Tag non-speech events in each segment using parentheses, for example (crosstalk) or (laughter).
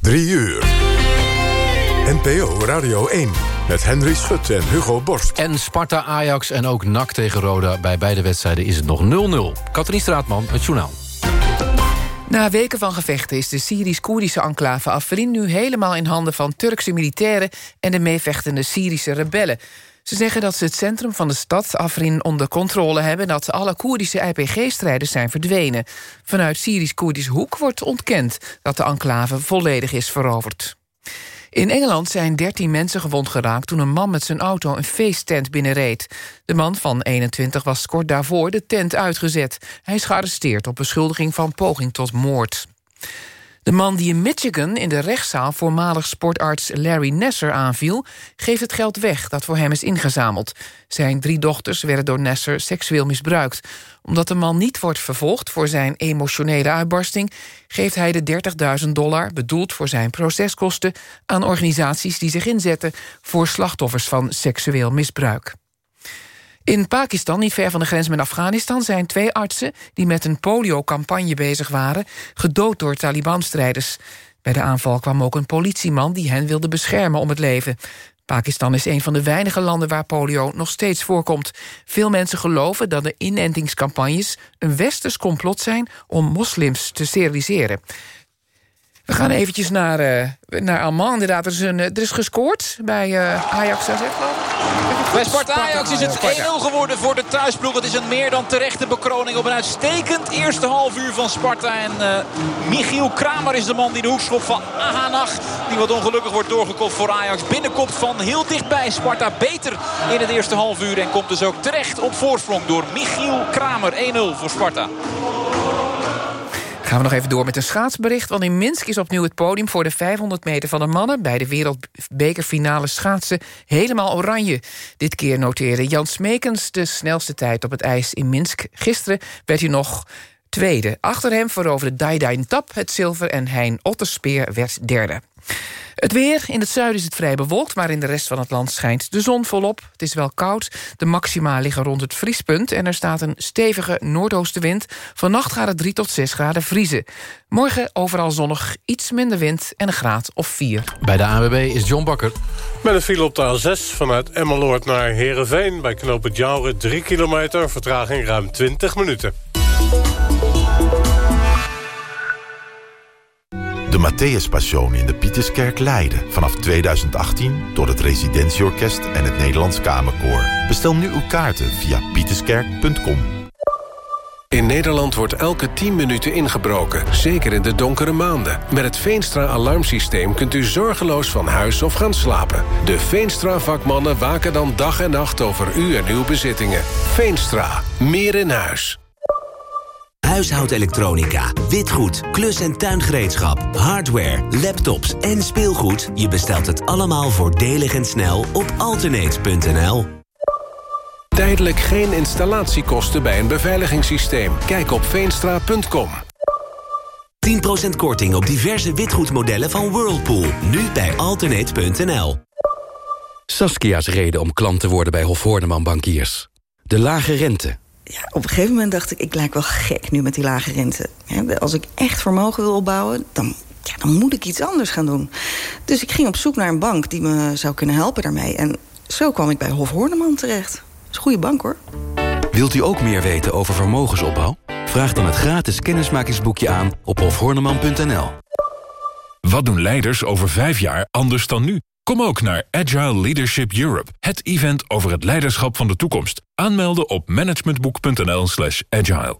3 uur. NPO Radio 1 met Henry Schut en Hugo Borst. En Sparta, Ajax en ook NAC tegen Roda. Bij beide wedstrijden is het nog 0-0. Katrien Straatman, het journaal. Na weken van gevechten is de Syrisch-Koerdische enclave Afrin... nu helemaal in handen van Turkse militairen... en de meevechtende Syrische rebellen. Ze zeggen dat ze het centrum van de stad Afrin onder controle hebben... en dat alle Koerdische IPG-strijders zijn verdwenen. Vanuit Syrisch-Koerdisch hoek wordt ontkend... dat de enclave volledig is veroverd. In Engeland zijn 13 mensen gewond geraakt... toen een man met zijn auto een feesttent binnenreed. De man van 21 was kort daarvoor de tent uitgezet. Hij is gearresteerd op beschuldiging van poging tot moord. De man die in Michigan in de rechtszaal voormalig sportarts Larry Nasser aanviel... geeft het geld weg dat voor hem is ingezameld. Zijn drie dochters werden door Nasser seksueel misbruikt. Omdat de man niet wordt vervolgd voor zijn emotionele uitbarsting... geeft hij de 30.000 dollar, bedoeld voor zijn proceskosten... aan organisaties die zich inzetten voor slachtoffers van seksueel misbruik. In Pakistan, niet ver van de grens met Afghanistan... zijn twee artsen die met een polio-campagne bezig waren... gedood door Taliban-strijders. Bij de aanval kwam ook een politieman die hen wilde beschermen om het leven. Pakistan is een van de weinige landen waar polio nog steeds voorkomt. Veel mensen geloven dat de inentingscampagnes een westers complot zijn... om moslims te steriliseren. We gaan eventjes naar, uh, naar Amman. Inderdaad, er is, een, er is gescoord bij uh, Ajax AZ, Bij Sparta Ajax is het 1-0 geworden voor de thuisploeg. Het is een meer dan terechte bekroning op een uitstekend eerste half uur van Sparta. En uh, Michiel Kramer is de man die de hoekschop van Ahanach... die wat ongelukkig wordt doorgekopt voor Ajax. Binnenkomt van heel dichtbij. Sparta beter in het eerste half uur. En komt dus ook terecht op voorsprong door Michiel Kramer. 1-0 voor Sparta. Gaan we nog even door met een schaatsbericht. Want in Minsk is opnieuw het podium voor de 500 meter van de mannen... bij de wereldbekerfinale schaatsen helemaal oranje. Dit keer noteerde Jan Smekens de snelste tijd op het ijs in Minsk. Gisteren werd hij nog tweede. Achter hem veroverde Daidain Tap het zilver... en Hein Otterspeer werd derde. Het weer. In het zuiden is het vrij bewolkt... maar in de rest van het land schijnt de zon volop. Het is wel koud. De maxima liggen rond het vriespunt... en er staat een stevige noordoostenwind. Vannacht gaat het 3 tot 6 graden vriezen. Morgen overal zonnig, iets minder wind en een graad of 4. Bij de ANWB is John Bakker. Met een file op de A6 vanuit Emmeloord naar Heerenveen... bij knooppunt Jouren 3 kilometer, vertraging ruim 20 minuten. De Matthäus Passion in de Pieterskerk Leiden. Vanaf 2018 door het Residentieorkest en het Nederlands Kamerkoor. Bestel nu uw kaarten via pieterskerk.com. In Nederland wordt elke 10 minuten ingebroken, zeker in de donkere maanden. Met het Veenstra-alarmsysteem kunt u zorgeloos van huis of gaan slapen. De Veenstra-vakmannen waken dan dag en nacht over u en uw bezittingen. Veenstra, meer in huis huishoudelektronica, witgoed, klus- en tuingereedschap, hardware, laptops en speelgoed. Je bestelt het allemaal voordelig en snel op alternate.nl. Tijdelijk geen installatiekosten bij een beveiligingssysteem. Kijk op veenstra.com. 10% korting op diverse witgoedmodellen van Whirlpool. Nu bij alternate.nl. Saskia's reden om klant te worden bij Hof Horneman Bankiers. De lage rente ja, op een gegeven moment dacht ik, ik lijk wel gek nu met die lage rente. Als ik echt vermogen wil opbouwen, dan, ja, dan moet ik iets anders gaan doen. Dus ik ging op zoek naar een bank die me zou kunnen helpen daarmee. En zo kwam ik bij Hof Horneman terecht. Dat is een goede bank, hoor. Wilt u ook meer weten over vermogensopbouw? Vraag dan het gratis kennismakingsboekje aan op hofhorneman.nl. Wat doen leiders over vijf jaar anders dan nu? Kom ook naar Agile Leadership Europe, het event over het leiderschap van de toekomst. Aanmelden op managementboek.nl slash agile.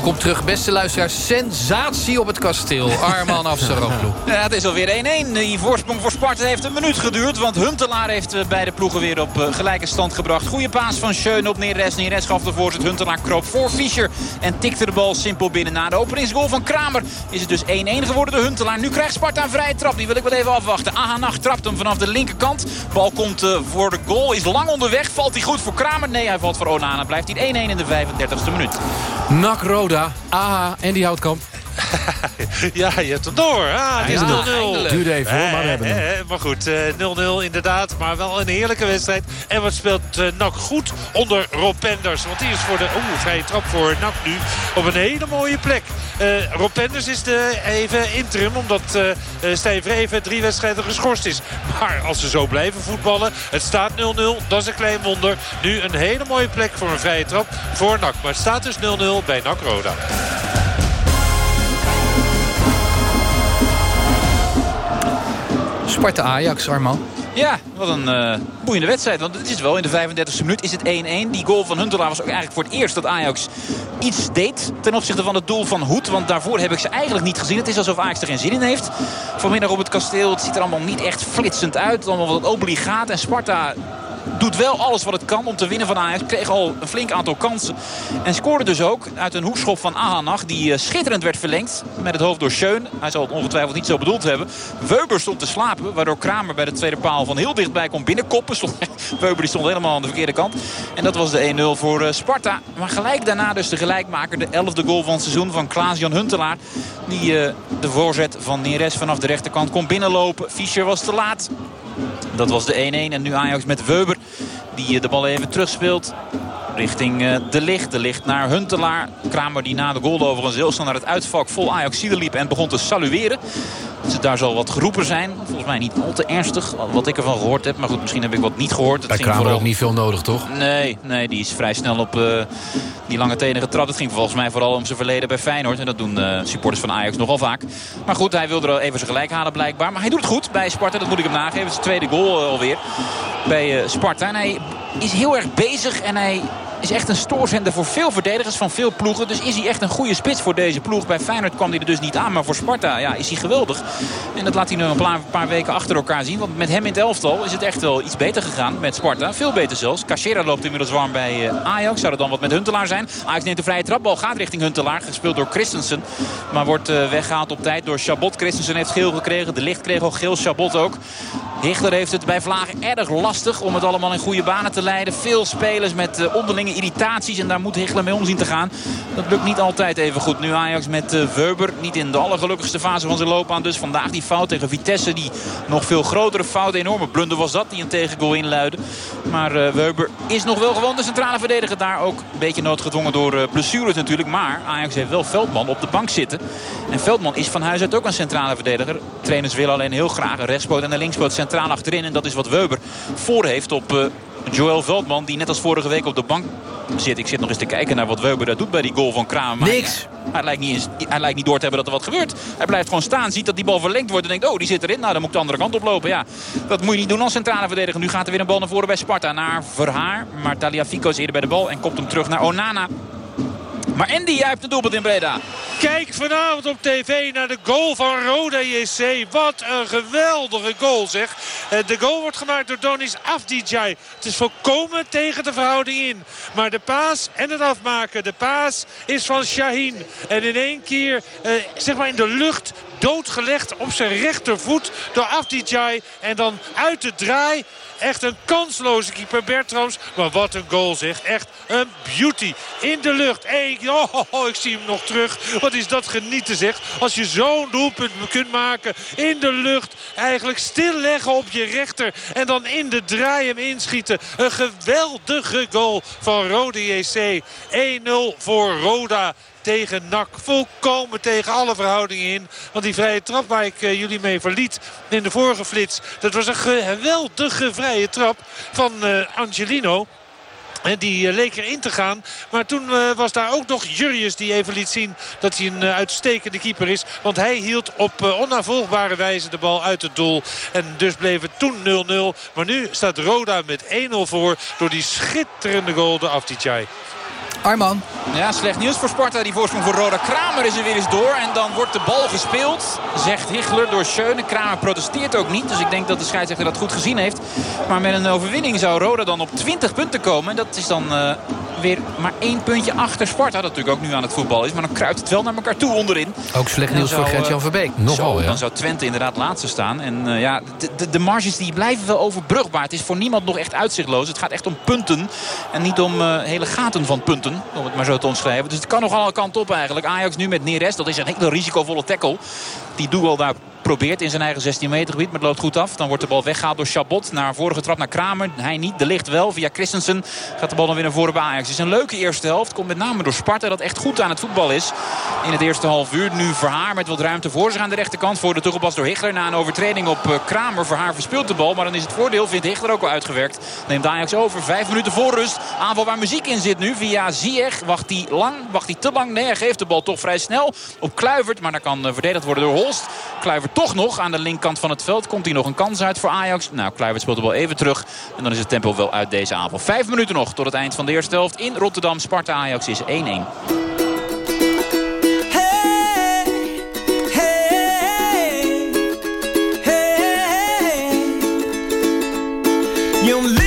Welkom terug, beste luisteraars. Sensatie op het kasteel. Arman Afsaroglu. (laughs) Ja, het is alweer 1-1. Die voorsprong voor Sparta heeft een minuut geduurd. Want Huntelaar heeft eh, beide ploegen weer op eh, gelijke stand gebracht. Goede paas van Schöne op Neres. Neres gaf de voorzet. Huntelaar kroop voor Fischer. En tikte de bal simpel binnen. Na de openingsgoal van Kramer is het dus 1-1 geworden de Huntelaar. Nu krijgt Sparta een vrije trap. Die wil ik wel even afwachten. Ahanach trapt hem vanaf de linkerkant. Bal komt uh, voor de goal. Is lang onderweg. Valt hij goed voor Kramer? Nee, hij valt voor Onana. Blijft hij 1-1 in de 35e minuut. Nak Roda, aha, en die Houtkamp. Ja, je hebt het door. Ah, het is 0-0. Duurde even hoor, maar we hebben hem. Eh, maar goed, eh, 0-0 inderdaad. Maar wel een heerlijke wedstrijd. En wat speelt NAC goed onder Rob Penders. Want die is voor de oeh, vrije trap voor NAC nu op een hele mooie plek. Uh, Rob Penders is de, even interim omdat uh, Stijn Vreven drie wedstrijden geschorst is. Maar als ze zo blijven voetballen, het staat 0-0. Dat is een klein wonder. Nu een hele mooie plek voor een vrije trap voor NAC. Maar het staat dus 0-0 bij NAC Roda. Sparta-Ajax, Arman. Ja, wat een uh, boeiende wedstrijd. Want het is wel in de 35e minuut is het 1-1. Die goal van Huntelaar was ook eigenlijk voor het eerst dat Ajax iets deed ten opzichte van het doel van Hoed. Want daarvoor heb ik ze eigenlijk niet gezien. Het is alsof Ajax er geen zin in heeft. Vanmiddag op het kasteel. Het ziet er allemaal niet echt flitsend uit. Allemaal wat obligaat. En Sparta doet wel alles wat het kan om te winnen van Ajax. Kreeg al een flink aantal kansen. En scoorde dus ook uit een hoekschop van Ahanach. Die schitterend werd verlengd met het hoofd door Schöne. Hij zal het ongetwijfeld niet zo bedoeld hebben. Weber stond te slapen. Waardoor Kramer bij de tweede paal van heel dichtbij kon binnenkoppen. (laughs) Weber die stond helemaal aan de verkeerde kant. En dat was de 1-0 voor Sparta. Maar gelijk daarna dus de gelijkmaker. De 11e goal van het seizoen van Klaas-Jan Huntelaar. Die uh, de voorzet van Neres vanaf de rechterkant kon binnenlopen. Fischer was te laat. Dat was de 1-1. En nu Ajax met Weber. Die de bal even terugspeelt. Richting De Licht. De Licht naar Huntelaar. Kramer die na de goal overigens heel snel naar het uitvak vol Ajax liep. En begon te salueren. Dus daar zal wat geroepen zijn. Volgens mij niet al te ernstig. Wat ik ervan gehoord heb. Maar goed, misschien heb ik wat niet gehoord. Bij Kramer vooral... ook niet veel nodig, toch? Nee, nee die is vrij snel op uh, die lange tenen getrapt. Het ging volgens mij vooral om zijn verleden bij Feyenoord. En dat doen uh, supporters van Ajax nogal vaak. Maar goed, hij wilde er even zijn gelijk halen blijkbaar. Maar hij doet het goed bij Sparta. Dat moet ik hem nageven. Het is de tweede goal uh, alweer bij Sparta. En hij is heel erg bezig. En hij is echt een stoorzender voor veel verdedigers van veel ploegen. Dus is hij echt een goede spits voor deze ploeg. Bij Feyenoord kwam hij er dus niet aan. Maar voor Sparta ja, is hij geweldig. En dat laat hij nu een paar, weken achter elkaar zien. Want met hem in het elftal is het echt wel iets beter gegaan met Sparta. Veel beter zelfs. Cachera loopt inmiddels warm bij uh, Ajax. Zou er dan wat met Huntelaar zijn? Ajax neemt de vrije trapbal. Gaat richting Huntelaar. Gespeeld door Christensen. Maar wordt uh, weggehaald op tijd door Chabot. Christensen heeft geel gekregen. De licht kreeg al geel. Chabot ook. Hichler heeft het bij Vlagen erg lastig om het allemaal in goede banen te leiden. Veel spelers met uh, irritaties. En daar moet Hichler mee om zien te gaan. Dat lukt niet altijd even goed. Nu Ajax met uh, Weber. Niet in de allergelukkigste fase van zijn loopbaan. Dus vandaag die fout tegen Vitesse. Die nog veel grotere fout. Enorme blunder was dat. Die een tegengoal inluidde. Maar uh, Weber is nog wel gewoon de centrale verdediger. Daar ook een beetje noodgedwongen door blessures natuurlijk. Maar Ajax heeft wel Veldman op de bank zitten. En Veldman is van huis uit ook een centrale verdediger. Trainers willen alleen heel graag een rechtspoot en een linkspoot centraal achterin. En dat is wat Weber voor heeft op Joël Veldman. Die net als vorige week op de bank zit. Ik zit nog eens te kijken naar wat Weber daar doet bij die goal van Kramer. Niks. Hij, lijkt niet eens, hij lijkt niet door te hebben dat er wat gebeurt. Hij blijft gewoon staan. Ziet dat die bal verlengd wordt. En denkt, oh die zit erin. Nou dan moet ik de andere kant oplopen. Ja, dat moet je niet doen als centrale verdediger. Nu gaat er weer een bal naar voren bij Sparta. Naar Verhaar. Maar Taliafico is eerder bij de bal. En komt hem terug naar Onana. Maar Andy juicht een doelpunt in Breda. Kijk vanavond op tv naar de goal van Roda JC. Wat een geweldige goal zeg. De goal wordt gemaakt door Donis Afdijay. Het is volkomen tegen de verhouding in. Maar de paas en het afmaken. De paas is van Shaheen. En in één keer, eh, zeg maar in de lucht, doodgelegd op zijn rechtervoet door Afdijay. En dan uit de draai Echt een kansloze keeper Bertrams. Maar wat een goal zeg. Echt een beauty. In de lucht. Oh, ik zie hem nog terug. Wat is dat genieten zeg. Als je zo'n doelpunt kunt maken in de lucht. Eigenlijk stilleggen op je rechter. En dan in de draai hem inschieten. Een geweldige goal van Rode JC. 1-0 voor Roda tegen NAC. Volkomen tegen alle verhoudingen in. Want die vrije trap waar ik uh, jullie mee verliet in de vorige flits. Dat was een geweldige vrije trap van uh, Angelino. En die uh, leek erin te gaan. Maar toen was daar ook nog Jurrius die even liet zien dat hij een uitstekende keeper is. Want hij hield op onnavolgbare wijze de bal uit het doel. En dus bleef het toen 0-0. Maar nu staat Roda met 1-0 voor door die schitterende goal de Afdijay. Arman. Ja, slecht nieuws voor Sparta. Die voorsprong voor Roda. Kramer is er weer eens door. En dan wordt de bal gespeeld, zegt Hichler door Schöne. Kramer protesteert ook niet. Dus ik denk dat de scheidsrechter dat goed gezien heeft. Maar met een overwinning zou Roda dan op 20 punten komen. En dat is dan uh, weer maar één puntje achter Sparta. Dat natuurlijk ook nu aan het voetbal is. Maar dan kruipt het wel naar elkaar toe onderin. Ook slecht nieuws voor Gert-Jan eh, Verbeek. Zo, Nogal, ja. Dan zou Twente inderdaad laatste staan. En eh, ja, de, de, de marges die blijven wel overbrugbaar. Het is voor niemand nog echt uitzichtloos. Het gaat echt om punten. En niet om eh, hele gaten van punten. Om het maar zo te omschrijven. Dus het kan nog alle kanten op eigenlijk. Ajax nu met Neres. Dat is een hele risicovolle tackle. Die Doegal daar probeert in zijn eigen 16 meter gebied. Maar het loopt goed af. Dan wordt de bal weggehaald door Chabot. Naar vorige trap naar Kramer. Hij niet. De licht wel. Via Christensen gaat de bal dan weer naar voren bij Ajax. Het is een leuke eerste helft. Komt met name door Sparta. Dat echt goed aan het voetbal is. In het eerste half uur. Nu Verhaar met wat ruimte voor zich aan de rechterkant. Voor de terugpas door Hichler. Na een overtreding op eh, Kramer. Verhaar verspeelt de bal. Maar dan is het voordeel, vindt Hichler ook al uitgewerkt. Neemt Ajax over. Vijf minuten voor rust. Aanval waar muziek in zit nu. Via Ziyech. Wacht hij lang? Wacht hij te lang? Nee, hij geeft de bal toch vrij snel op Kluivert. Maar daar kan eh, verdedigd worden door Holst. Kluivert toch nog aan de linkerkant van het veld. Komt hij nog een kans uit voor Ajax? Nou, Kluivert speelt de bal even terug. En dan is het tempo wel uit deze aanval. Vijf minuten nog tot het eind van de eerste helft. In Rotterdam. Sparta-Ajax is 1-1. Your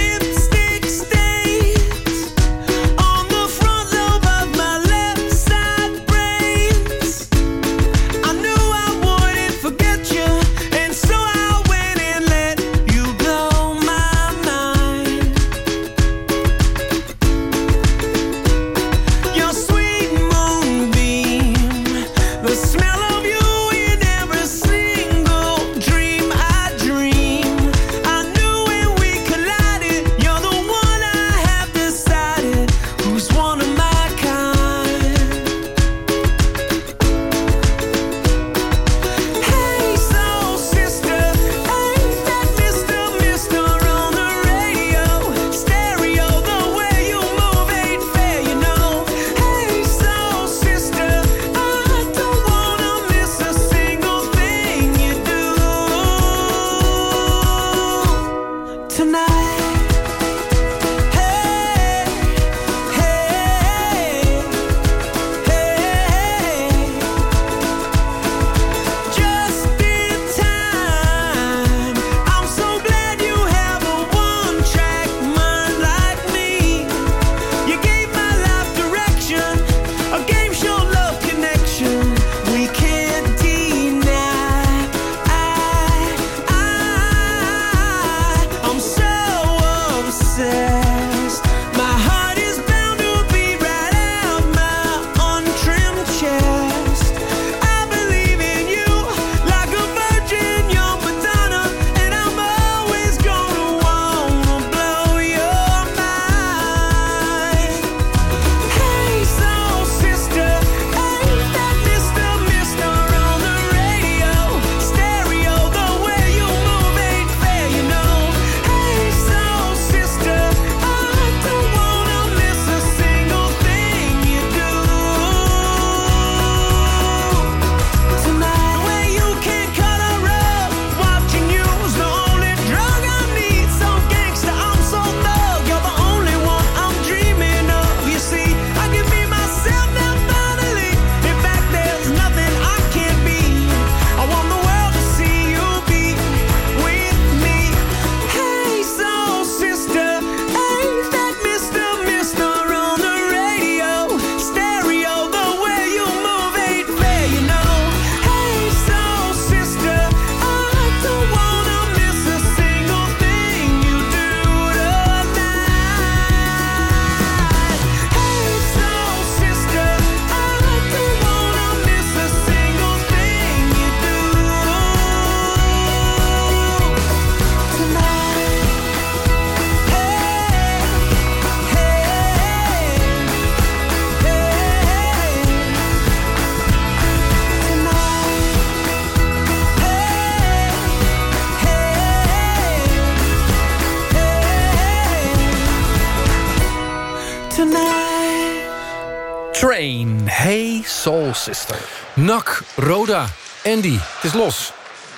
Nak, Roda, Andy. Het is los.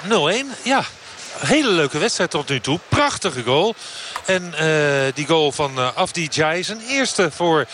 0-1, ja. hele leuke wedstrijd tot nu toe. Prachtige goal. En eh, die goal van uh, Afdi Jai een eerste voor,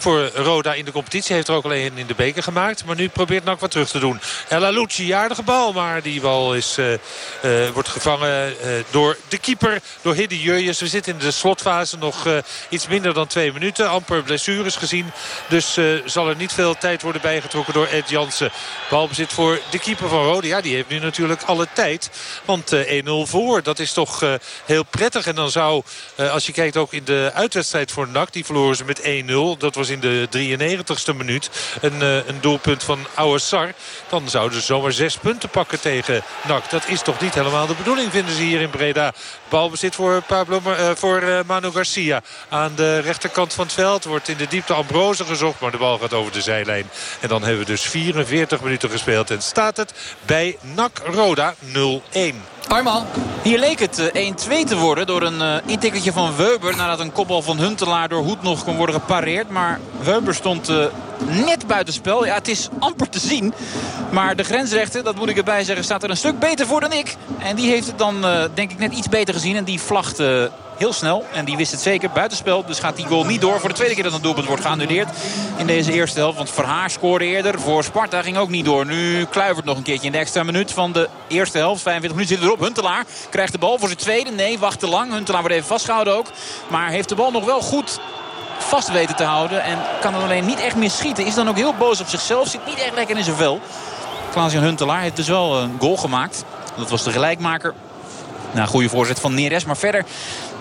voor Roda in de competitie. Heeft er ook alleen in de beker gemaakt. Maar nu probeert NAC wat terug te doen. El Alouci, aardige bal. Maar die bal is, uh, wordt gevangen door de keeper. Door Hidde Jurjes. We zitten in de slotfase. Nog iets minder dan twee minuten. Amper blessures gezien. Dus zal er niet veel tijd worden bijgetrokken door Ed Jansen. Balbezit voor de keeper van Roda. Ja, die heeft nu natuurlijk alle tijd. Want 1-0 voor. Dat is toch heel prettig. En dan zou... Als je kijkt ook in de uitwedstrijd voor NAC. Die verloren ze met 1-0. Dat was in de 93ste minuut. Een, uh, een doelpunt van Ouassar. Dan zouden ze zomaar zes punten pakken tegen NAC. Dat is toch niet helemaal de bedoeling vinden ze hier in Breda. Balbezit voor, Pablo, uh, voor Manu Garcia. Aan de rechterkant van het veld wordt in de diepte Ambrose gezocht. Maar de bal gaat over de zijlijn. En dan hebben we dus 44 minuten gespeeld. En staat het bij NAC Roda 0-1. Arman. Hier leek het 1-2 te worden door een uh, intikkertje van Weber. Nadat een kopbal van Huntelaar door Hoed nog kon worden gepareerd. Maar Weber stond uh, net buitenspel. Ja, het is amper te zien. Maar de grensrechter, dat moet ik erbij zeggen, staat er een stuk beter voor dan ik. En die heeft het dan denk ik net iets beter gezien. En die vlacht heel snel. En die wist het zeker. Buitenspel. Dus gaat die goal niet door. Voor de tweede keer dat een doelpunt wordt geannuleerd in deze eerste helft. Want Verhaar scoorde eerder. Voor Sparta ging ook niet door. Nu Kluivert nog een keertje in de extra minuut van de eerste helft. 45 minuten zit erop. Huntelaar krijgt de bal voor zijn tweede. Nee, wacht te lang. Huntelaar wordt even vastgehouden ook. Maar heeft de bal nog wel goed vast weten te houden. En kan er alleen niet echt meer schieten. Is dan ook heel boos op zichzelf. Zit niet echt lekker in zijn vel. Klaas-Jan Huntelaar heeft dus wel een goal gemaakt. Dat was de gelijkmaker. Nou, goede voorzet van Neres. Maar verder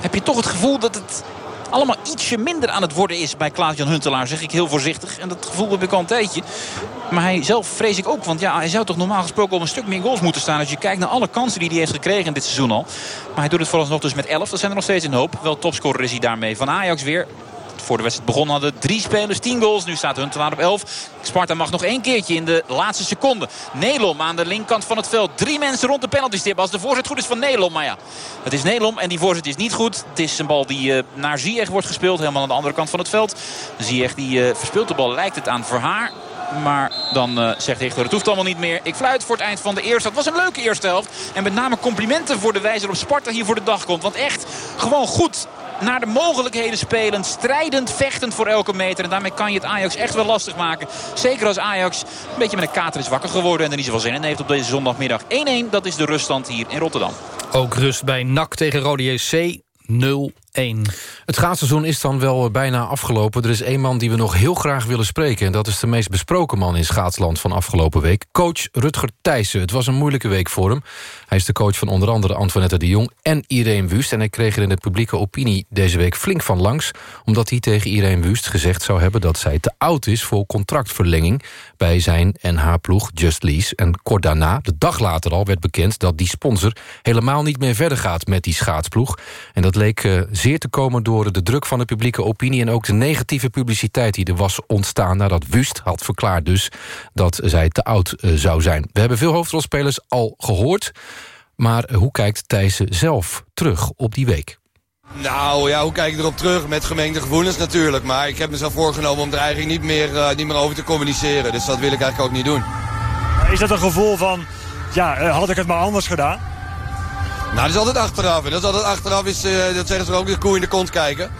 heb je toch het gevoel dat het allemaal ietsje minder aan het worden is bij Klaas-Jan Huntelaar. Zeg ik heel voorzichtig. En dat gevoel heb ik al een tijdje. Maar hij zelf vrees ik ook. Want ja, hij zou toch normaal gesproken op een stuk meer goals moeten staan. Als je kijkt naar alle kansen die hij heeft gekregen in dit seizoen al. Maar hij doet het vooralsnog dus met 11. Dat zijn er nog steeds een hoop. Wel topscorer is hij daarmee. Van Ajax weer voor de wedstrijd begonnen hadden drie spelers, 10 goals. Nu staat Huntelaar op 11. Sparta mag nog één keertje in de laatste seconde. Nelom aan de linkerkant van het veld. Drie mensen rond de penalty stip. Als de voorzet goed is van Nelom. Maar ja, het is Nelom en die voorzet is niet goed. Het is een bal die uh, naar Ziyech wordt gespeeld. Helemaal aan de andere kant van het veld. Ziyech die uh, verspeelt de bal. Lijkt het aan Verhaar. Maar dan uh, zegt Hichter, het hoeft allemaal niet meer. Ik fluit voor het eind van de eerste. Het was een leuke eerste helft. En met name complimenten voor de wijze waarop Sparta hier voor de dag komt. Want echt gewoon goed naar de mogelijkheden spelend. Strijdend, vechtend voor elke meter. En daarmee kan je het Ajax echt wel lastig maken. Zeker als Ajax een beetje met een kater is wakker geworden. En er niet zoveel zin in heeft op deze zondagmiddag. 1-1, dat is de ruststand hier in Rotterdam. Ook rust bij NAC tegen Rode JC 0 1. Het schaatsseizoen is dan wel bijna afgelopen. Er is één man die we nog heel graag willen spreken... en dat is de meest besproken man in schaatsland van afgelopen week. Coach Rutger Thijssen. Het was een moeilijke week voor hem. Hij is de coach van onder andere Antoinette de Jong en Irene Wust... en hij kreeg er in de publieke opinie deze week flink van langs... omdat hij tegen Irene Wust gezegd zou hebben... dat zij te oud is voor contractverlenging... bij zijn en haar ploeg Just Lease. En kort daarna, de dag later al, werd bekend... dat die sponsor helemaal niet meer verder gaat met die schaatsploeg. En dat leek uh, zeer te komen door de druk van de publieke opinie... en ook de negatieve publiciteit die er was ontstaan... nadat Wust had verklaard dus dat zij te oud uh, zou zijn. We hebben veel hoofdrolspelers al gehoord... maar hoe kijkt Thijssen zelf terug op die week? Nou ja, hoe kijk ik erop terug? Met gemengde gevoelens natuurlijk. Maar ik heb mezelf voorgenomen om er eigenlijk niet meer, uh, niet meer over te communiceren. Dus dat wil ik eigenlijk ook niet doen. Is dat een gevoel van, ja, had ik het maar anders gedaan? Nou, dat is altijd achteraf. En dat is altijd achteraf, is, uh, dat zeggen ze ook, de koe in de kont kijken.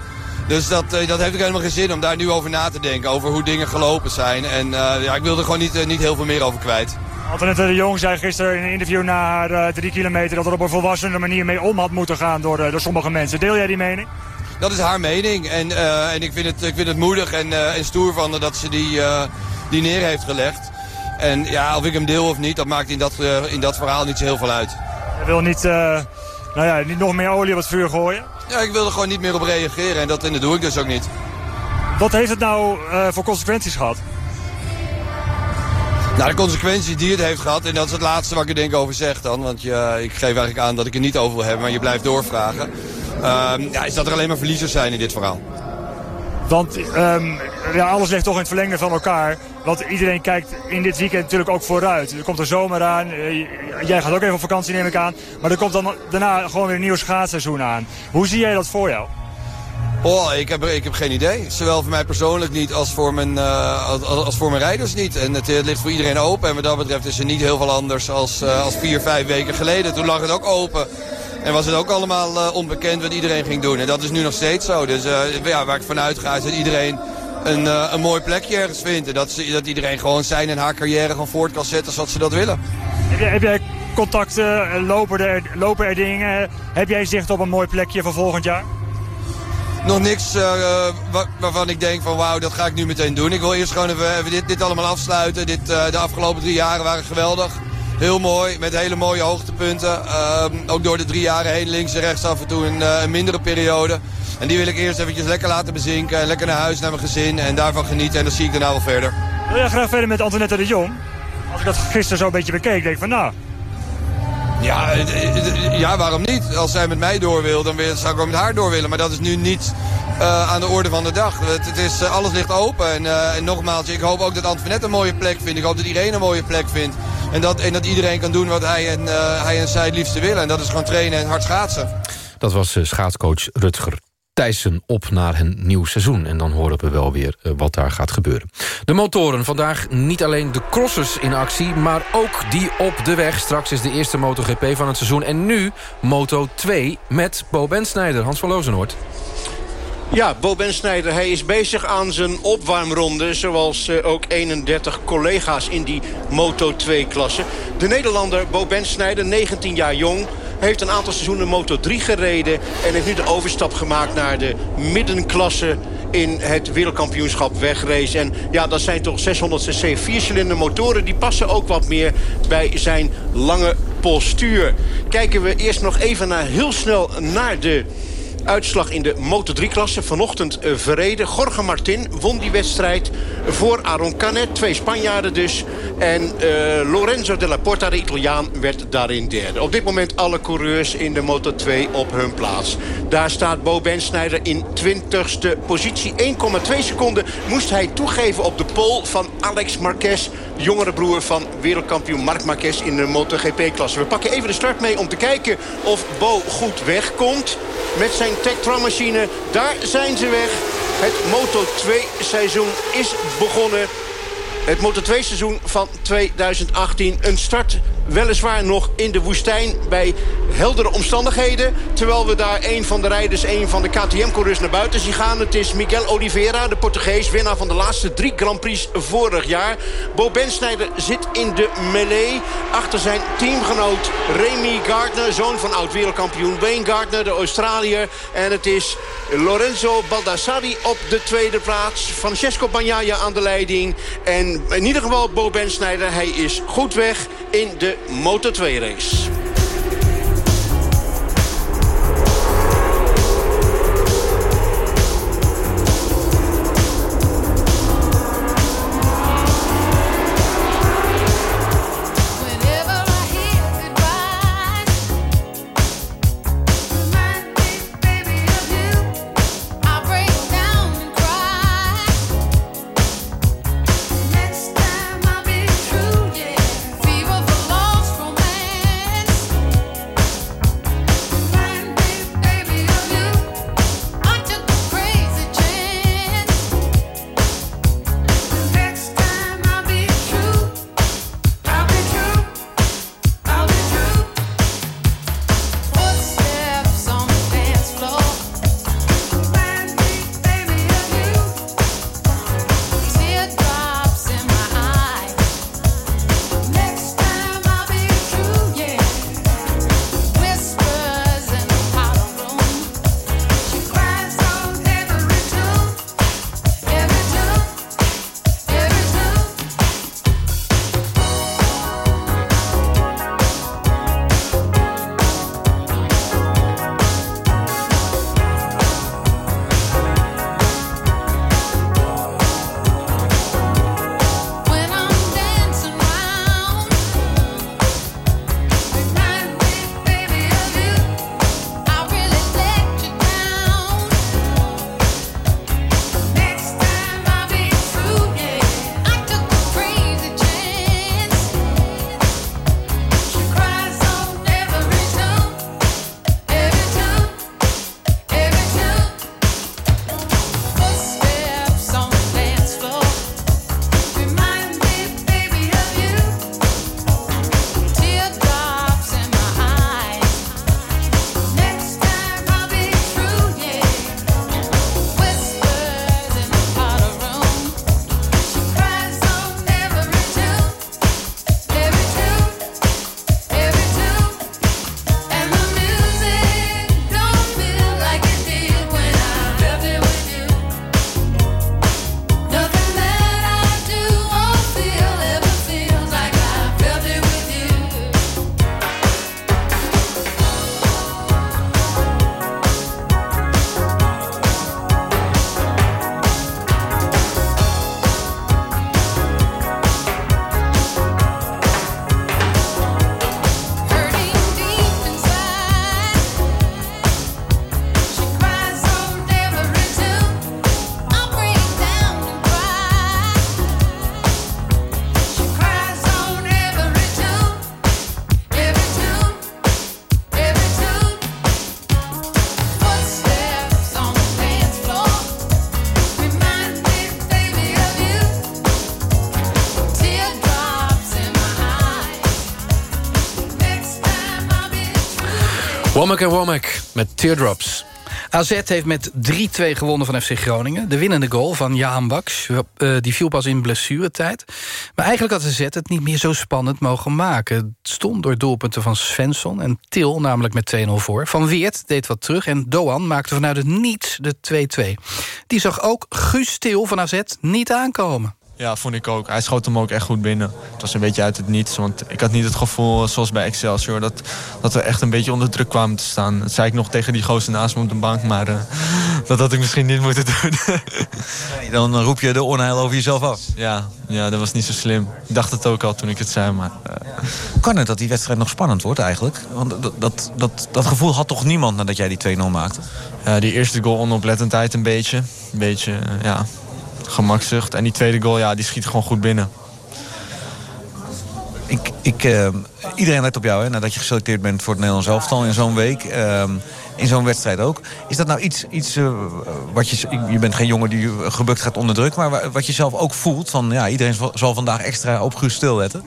Dus dat, uh, dat heeft ook helemaal geen zin om daar nu over na te denken. Over hoe dingen gelopen zijn. En uh, ja, ik wil er gewoon niet, niet heel veel meer over kwijt. Antoinette de Jong zei gisteren in een interview na haar drie kilometer... dat er op een volwassene manier mee om had moeten gaan door, door sommige mensen. Deel jij die mening? Dat is haar mening. En, en ik, vind het, ik vind het moedig en, en stoer van dat ze die, die neer heeft gelegd. En ja, of ik hem deel of niet, dat maakt in dat, in dat verhaal niet zo heel veel uit. Je wil niet, uh, nou ja, niet nog meer olie op het vuur gooien? Ja, ik wil er gewoon niet meer op reageren en dat, en dat doe ik dus ook niet. Wat heeft het nou uh, voor consequenties gehad? Nou, de consequenties die het heeft gehad, en dat is het laatste wat ik er denk over zeg dan. Want je, ik geef eigenlijk aan dat ik er niet over wil hebben, maar je blijft doorvragen. Uh, ja, is dat er alleen maar verliezers zijn in dit verhaal. Want ja, alles ligt toch in het verlengde van elkaar. Want iedereen kijkt in dit weekend natuurlijk ook vooruit. Er komt de zomer aan. Jij gaat ook even op vakantie, neem ik aan. Maar er komt dan daarna gewoon weer een nieuw schaatsseizoen aan. Hoe zie jij dat voor jou? Oh, ik heb, ik heb geen idee. Zowel voor mij persoonlijk niet als voor mijn, eh, als, voor mijn rijders niet. En het, eh, ligt voor iedereen open. En wat dat betreft is er niet heel veel anders als, eh, als vier, vijf weken geleden. Toen lag het ook open. En was het ook allemaal eh, onbekend wat iedereen ging doen. En dat is nu nog steeds zo. Dus eh, ja, waar ik vanuit ga is dat iedereen een, eh, een mooi plekje ergens vindt. En dat, ze- dat iedereen gewoon zijn en haar carrière gewoon voort kan zetten zoals ze dat willen. Heb jij, heb jij contacten, lopen er, lopen er dingen? Heb jij zicht op een mooi plekje voor volgend jaar? Nog niks wa- waarvan ik denk van wauw, dat ga ik nu meteen doen. Ik wil eerst gewoon even, even dit, dit allemaal afsluiten. Dit, de afgelopen drie jaren waren geweldig. Heel mooi, met hele mooie hoogtepunten. Ehm, ook door de drie jaren heen, links en rechts af en toe een, eh, een mindere periode. En die wil ik eerst eventjes lekker laten bezinken. En lekker naar huis, naar mijn gezin en daarvan genieten. En dan zie ik daarna wel verder. Wil jij graag verder met Antoinette de Jong? Als ik dat gisteren zo een beetje bekeek, denk ik van nou... Ja, eh, eh, ja, waarom niet? Als zij met mij door wil, dan wil- zou ik ook met haar door willen. Maar dat is nu niet aan de orde van de dag. Het, het is, alles ligt open. En, en nogmaals, ik hoop ook dat Antoinette een mooie plek vindt. Ik hoop dat iedereen een mooie plek vindt. En dat, en dat iedereen kan doen wat hij en, eh, hij en zij het liefste willen. En dat is gewoon trainen en hard schaatsen. Dat was eh, schaatscoach Rutger Thijssen op naar een nieuw seizoen. En dan horen we wel weer eh, wat daar gaat gebeuren. De motoren. Vandaag niet alleen de crossers in actie... maar ook die op de weg. Straks is de eerste MotoGP van het seizoen. En nu Moto 2 met Bo Bensnijder. Hans van Lozenoord. Ja, Bo Bensnijder, hij is bezig aan zijn opwarmronde... zoals eh, ook 31 collega's in die Moto2-klasse. De Nederlander Bo Bensnijder, 19 jaar jong... heeft een aantal seizoenen Moto3 gereden... en heeft nu de overstap gemaakt naar de middenklasse in het wereldkampioenschap wegrace. En ja, dat zijn toch 600cc viercilinder motoren. Die passen ook wat meer bij zijn lange postuur. Kijken we eerst nog even naar, heel snel naar de uitslag in de Moto3-klasse. Vanochtend eh, verreden. Jorge Martin won die wedstrijd voor Aaron Canet. Twee Spanjaarden dus. En eh, Lorenzo de la Porta, de Italiaan, werd daarin derde. Op dit moment alle coureurs in de Moto2 op hun plaats. Daar staat Bo Bensnijder in 20ste positie. 1,2 seconden moest hij toegeven op de pole van Alex Marquez. Jongere broer van wereldkampioen Marc Marquez in de MotoGP-klasse. We pakken even de start mee om te kijken of Bo goed wegkomt met zijn Tektron-machine. Daar zijn ze weg. Het Moto2-seizoen is begonnen. Het Moto2-seizoen van 2018. Een start weliswaar nog in de woestijn bij heldere omstandigheden. Terwijl we daar een van de rijders, een van de KTM-coureurs naar buiten zien gaan. Het is Miguel Oliveira, de Portugees, winnaar van de laatste drie Grand Prix vorig jaar. Bo Bensnijder zit in de melee achter zijn teamgenoot Remy Gardner, zoon van oud-wereldkampioen Wayne Gardner, de Australiër. En het is Lorenzo Baldassari op de tweede plaats. Francesco Bagnaia aan de leiding. En in ieder geval Bo Bensnijder, hij is goed weg in de Moto2-race. Womack en Womack met Teardrops. AZ heeft met 3-2 gewonnen van FC Groningen. De winnende goal van Jahan Baks, eh, die viel pas in blessuretijd. Maar eigenlijk had AZ het niet meer zo spannend mogen maken. Het stond door doelpunten van Svensson en Til namelijk met 2-0 voor. Van Weert deed wat terug en Doan maakte vanuit het niets de 2-2. Die zag ook Guus Til van AZ niet aankomen. Ja, vond ik ook. Hij schoot hem ook echt goed binnen. Het was een beetje uit het niets. Want ik had niet het gevoel, eh, zoals bij Excelsior... dat, dat we echt een beetje onder druk kwamen te staan. Dat zei ik nog tegen die gozer naast me op de bank. Maar uh, dat had ik misschien niet moeten doen. (laughs) nee, dan roep je de onheil over jezelf af. Ja, ja, dat was niet zo slim. Ik dacht het ook al toen ik het zei. Maar, uh... Hoe kan het dat die wedstrijd nog spannend wordt eigenlijk? Want dat, dat, dat, dat gevoel had toch niemand nadat jij die 2-0 maakte? Ja, die eerste goal onoplettendheid een beetje. Een beetje, ja gemakzucht. En die tweede goal, ja, die schiet gewoon goed binnen. Ik, ik, uh, iedereen let op jou, hè, nadat je geselecteerd bent voor het Nederlands elftal in zo'n week. Uh, in zo'n wedstrijd ook. Is dat nou iets, iets uh, wat je... Je bent geen jongen die gebukt gaat onder druk... maar wat je zelf ook voelt van... ja, iedereen zal vandaag extra op Guus stilletten?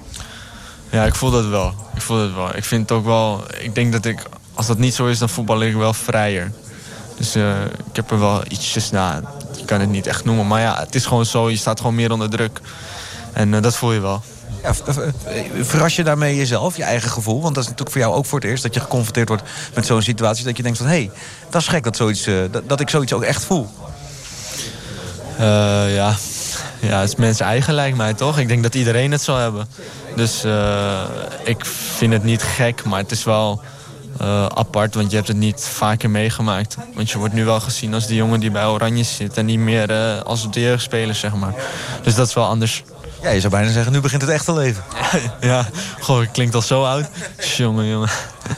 Ja, ik voel dat wel. Ik voel dat wel. Ik vind het ook wel... Ik denk dat ik... Als dat niet zo is, dan voetbal ik wel vrijer. Dus ik heb er wel ietsjes na kan het niet echt noemen. Maar ja, het is gewoon zo. Je staat gewoon meer onder druk. En uh, dat voel je wel. Ja, verras je daarmee jezelf, je eigen gevoel? Want dat is natuurlijk voor jou ook voor het eerst... dat je geconfronteerd wordt met zo'n situatie... dat je denkt van, hé, hey, dat is gek dat, zoiets, uh, dat, dat, ik zoiets ook echt voel. Uh, ja. ja, het is mensen eigen lijkt mij, toch? Ik denk dat iedereen het zal hebben. Dus ik vind het niet gek, maar het is wel... Uh, apart, want je hebt het niet vaker meegemaakt. Want je wordt nu wel gezien als de jongen die bij Oranje zit... en niet meer uh, als de jeugdspeler, zeg maar. Dus dat is wel anders. Ja, je zou bijna zeggen, nu begint het echte leven. (laughs) ja, goh, klinkt al zo oud. jongen, jongen.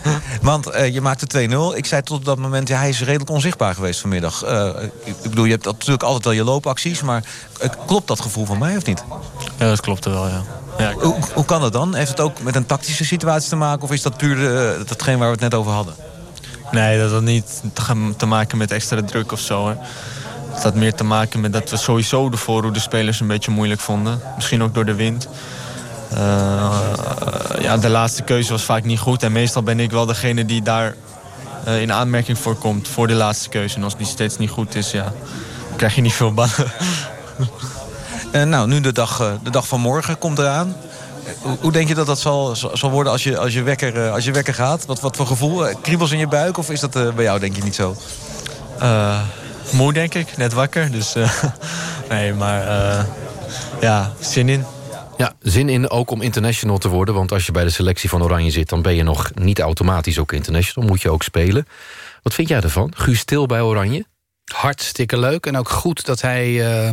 (laughs) Want uh, je maakte 2-0. Ik zei tot op dat moment, ja, hij is redelijk onzichtbaar geweest vanmiddag. ik bedoel, je hebt natuurlijk altijd wel je loopacties... maar klopt dat gevoel van mij of niet? Ja, dat klopt wel, ja. Ja, hoe, kan dat dan? Heeft het ook met een tactische situatie te maken... of is dat puur uh, datgene waar we het net over hadden? Nee, dat had niet te maken met extra druk of zo. Hè. Het had meer te maken met dat we sowieso de voorhoede spelers een beetje moeilijk vonden. Misschien ook door de wind. Uh, ja, de laatste keuze was vaak niet goed. En meestal ben ik wel degene die daar uh, in aanmerking voor komt. Voor de laatste keuze. En als die steeds niet goed is, ja, dan krijg je niet veel ballen. (laughs) Uh, nou, nu de dag, uh, de dag van morgen komt eraan. Hoe, hoe denk je dat dat zal, zal worden als je, als je, wekker, als je wekker gaat? Wat, wat voor gevoel? kriebels in je buik? Of is dat bij jou denk je niet zo? moe denk ik, net wakker. Dus (laughs) nee, maar ja, zin in. Ja, zin in ook om international te worden. Want als je bij de selectie van Oranje zit... dan ben je nog niet automatisch ook international. Moet je ook spelen. Wat vind jij ervan? Guus Stil bij Oranje? Hartstikke leuk en ook goed dat hij uh,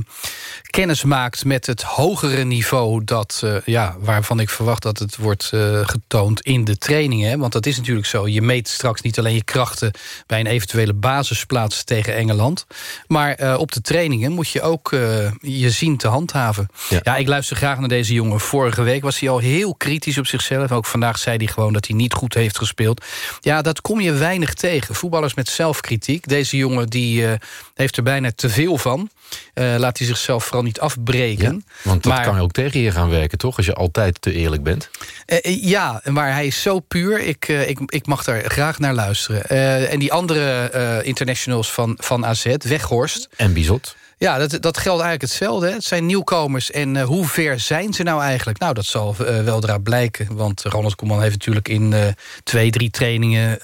kennis maakt met het hogere niveau... Dat, uh, ja, waarvan ik verwacht dat het wordt uh, getoond in de trainingen. Want dat is natuurlijk zo. Je meet straks niet alleen je krachten... bij een eventuele basisplaats tegen Engeland. Maar op de trainingen moet je ook je zien te handhaven. Ja. ja. ik luister graag naar deze jongen. Vorige week was hij al heel kritisch op zichzelf. Ook vandaag zei hij gewoon dat hij niet goed heeft gespeeld. Ja, dat kom je weinig tegen. Voetballers met zelfkritiek. Deze jongen die heeft er bijna te veel van. Uh, laat hij zichzelf vooral niet afbreken. Ja, want dat maar, kan ook tegen je gaan werken, toch? Als je altijd te eerlijk bent. Uh, ja, maar hij is zo puur. Ik, uh, ik, ik mag daar graag naar luisteren. en die andere internationals van, van AZ, Weghorst... En Bizot. Ja, dat, dat geldt eigenlijk hetzelfde. Hè? Het zijn nieuwkomers. En uh, hoe ver zijn ze nou eigenlijk? Nou, dat zal uh, weldra blijken. Want Ronald Koeman heeft natuurlijk in uh, twee, drie trainingen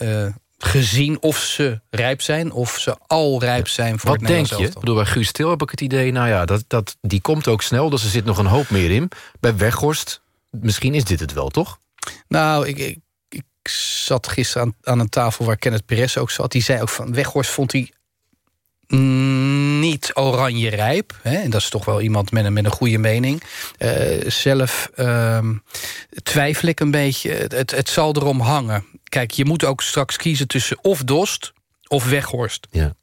gezien of ze rijp zijn... of ze al rijp zijn voor Wat het denk je? Ik bedoel, bij Guus Stil heb ik het idee... nou ja, dat, dat, die komt ook snel, dus er zit nog een hoop meer in. Bij Weghorst, misschien is dit het wel, toch? Nou, ik, ik, ik zat gisteren aan, aan een tafel waar Kenneth Perez ook zat. Die zei ook van Weghorst vond hij niet oranje rijp. Hè? En dat is toch wel iemand met een, met een goede mening. Uh, zelf uh, twijfel ik een beetje. Het, het zal erom hangen. Kijk, je moet ook straks kiezen tussen of Dost of Weghorst. Ja.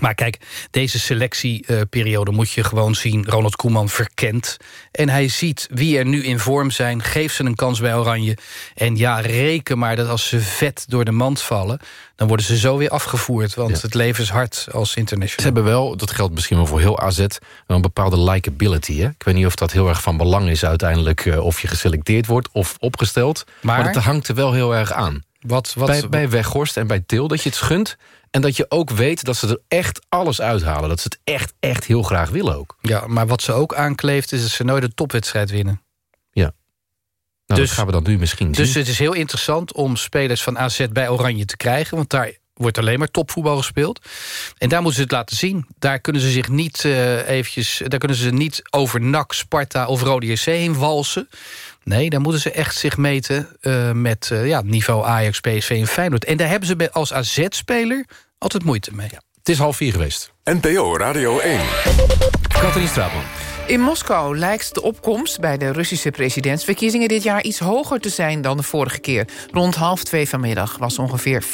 Maar kijk, deze selectieperiode moet je gewoon zien... Ronald Koeman verkent. En hij ziet wie er nu in vorm zijn. Geef ze een kans bij Oranje. En ja, reken maar dat als ze vet door de mand vallen... dan worden ze zo weer afgevoerd. Want ja. het leven is hard als international. Ze hebben wel, dat geldt misschien wel voor heel AZ... een bepaalde likability. Hè? Ik weet niet of dat heel erg van belang is uiteindelijk... Uh, of je geselecteerd wordt of opgesteld. Maar, maar het hangt er wel heel erg aan. Wat, wat, bij, bij Weghorst en bij Til, dat je het gunt... en dat je ook weet dat ze er echt alles uithalen. Dat ze het echt, echt heel graag willen ook. Ja, maar wat ze ook aankleeft is dat ze nooit een topwedstrijd winnen. Ja. Nou, Dus- dat gaan we dan nu misschien Dus zien. het is heel interessant om spelers van AZ bij Oranje te krijgen. Want daar wordt alleen maar topvoetbal gespeeld. En daar moeten ze het laten zien. Daar kunnen ze zich niet eh, eventjes, daar kunnen ze niet over NAC, Sparta of Rode JC heen walsen. Nee, daar moeten ze echt zich meten eh, met eh, ja, niveau Ajax, PSV en Feyenoord. En daar hebben ze als AZ-speler altijd moeite mee. Het is half vier geweest. NPO Radio 1. Katrien Straatman. In Moskou lijkt de opkomst bij de Russische presidentsverkiezingen dit jaar iets hoger te zijn dan de vorige keer. Rond half twee vanmiddag was ongeveer 40%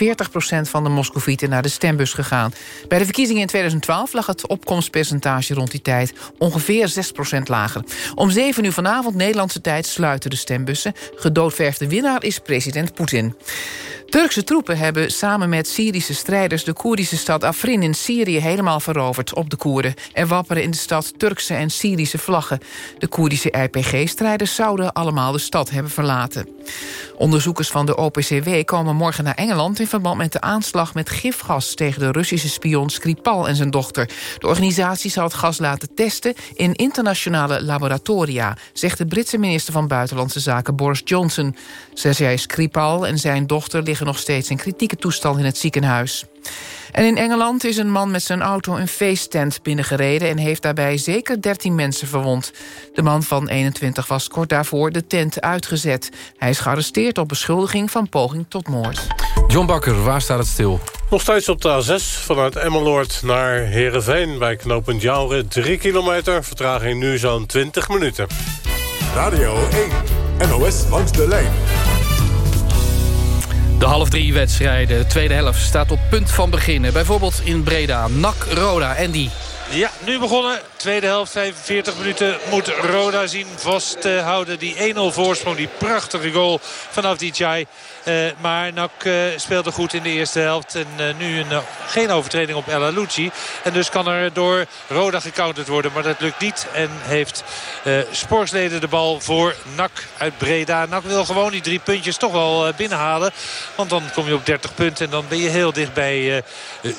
van de Moscovieten naar de stembus gegaan. Bij de verkiezingen in 2012 lag het opkomstpercentage rond die tijd ongeveer 6% lager. Om 7 uur vanavond Nederlandse tijd sluiten de stembussen. Gedoodverfde winnaar is president Poetin. Turkse troepen hebben samen met Syrische strijders... de Koerdische stad Afrin in Syrië helemaal veroverd op de Koerden. Er wapperen in de stad Turkse en Syrische vlaggen. De Koerdische RPG-strijders zouden allemaal de stad hebben verlaten. Onderzoekers van de OPCW komen morgen naar Engeland... in verband met de aanslag met gifgas tegen de Russische spion Skripal en zijn dochter. De organisatie zal het gas laten testen in internationale laboratoria... zegt de Britse minister van Buitenlandse Zaken Boris Johnson. Zij Skripal en zijn dochter liggen nog steeds in kritieke toestand in het ziekenhuis. En in Engeland is een man met zijn auto een feesttent binnengereden... en heeft daarbij zeker 13 mensen verwond. De man van 21 was kort daarvoor de tent uitgezet. Hij is gearresteerd op beschuldiging van poging tot moord. John Bakker, waar staat het stil? Nog steeds op de A6 vanuit Emmeloord naar Heerenveen... bij knooppunt Jouren, 3 kilometer. Vertraging nu zo'n 20 minuten. Radio 1. NOS langs de lijn. De half drie wedstrijden, de tweede helft, staat op punt van beginnen. Bijvoorbeeld in Breda, NAC, Roda en die. Ja, nu begonnen. Tweede helft, 45 minuten moet Roda zien vasthouden. Die 1-0 voorsprong, die prachtige goal vanaf die Chai. Eh, maar Nak eh, speelde goed in de eerste helft. En eh, nu een, geen overtreding op El Alouci. En dus kan er door Roda gecounterd worden. Maar dat lukt niet. En heeft Sporksleden de bal voor Nak uit Breda. Nak wil gewoon die drie puntjes toch wel binnenhalen. Want dan kom je op 30 punten. En dan ben je heel dicht bij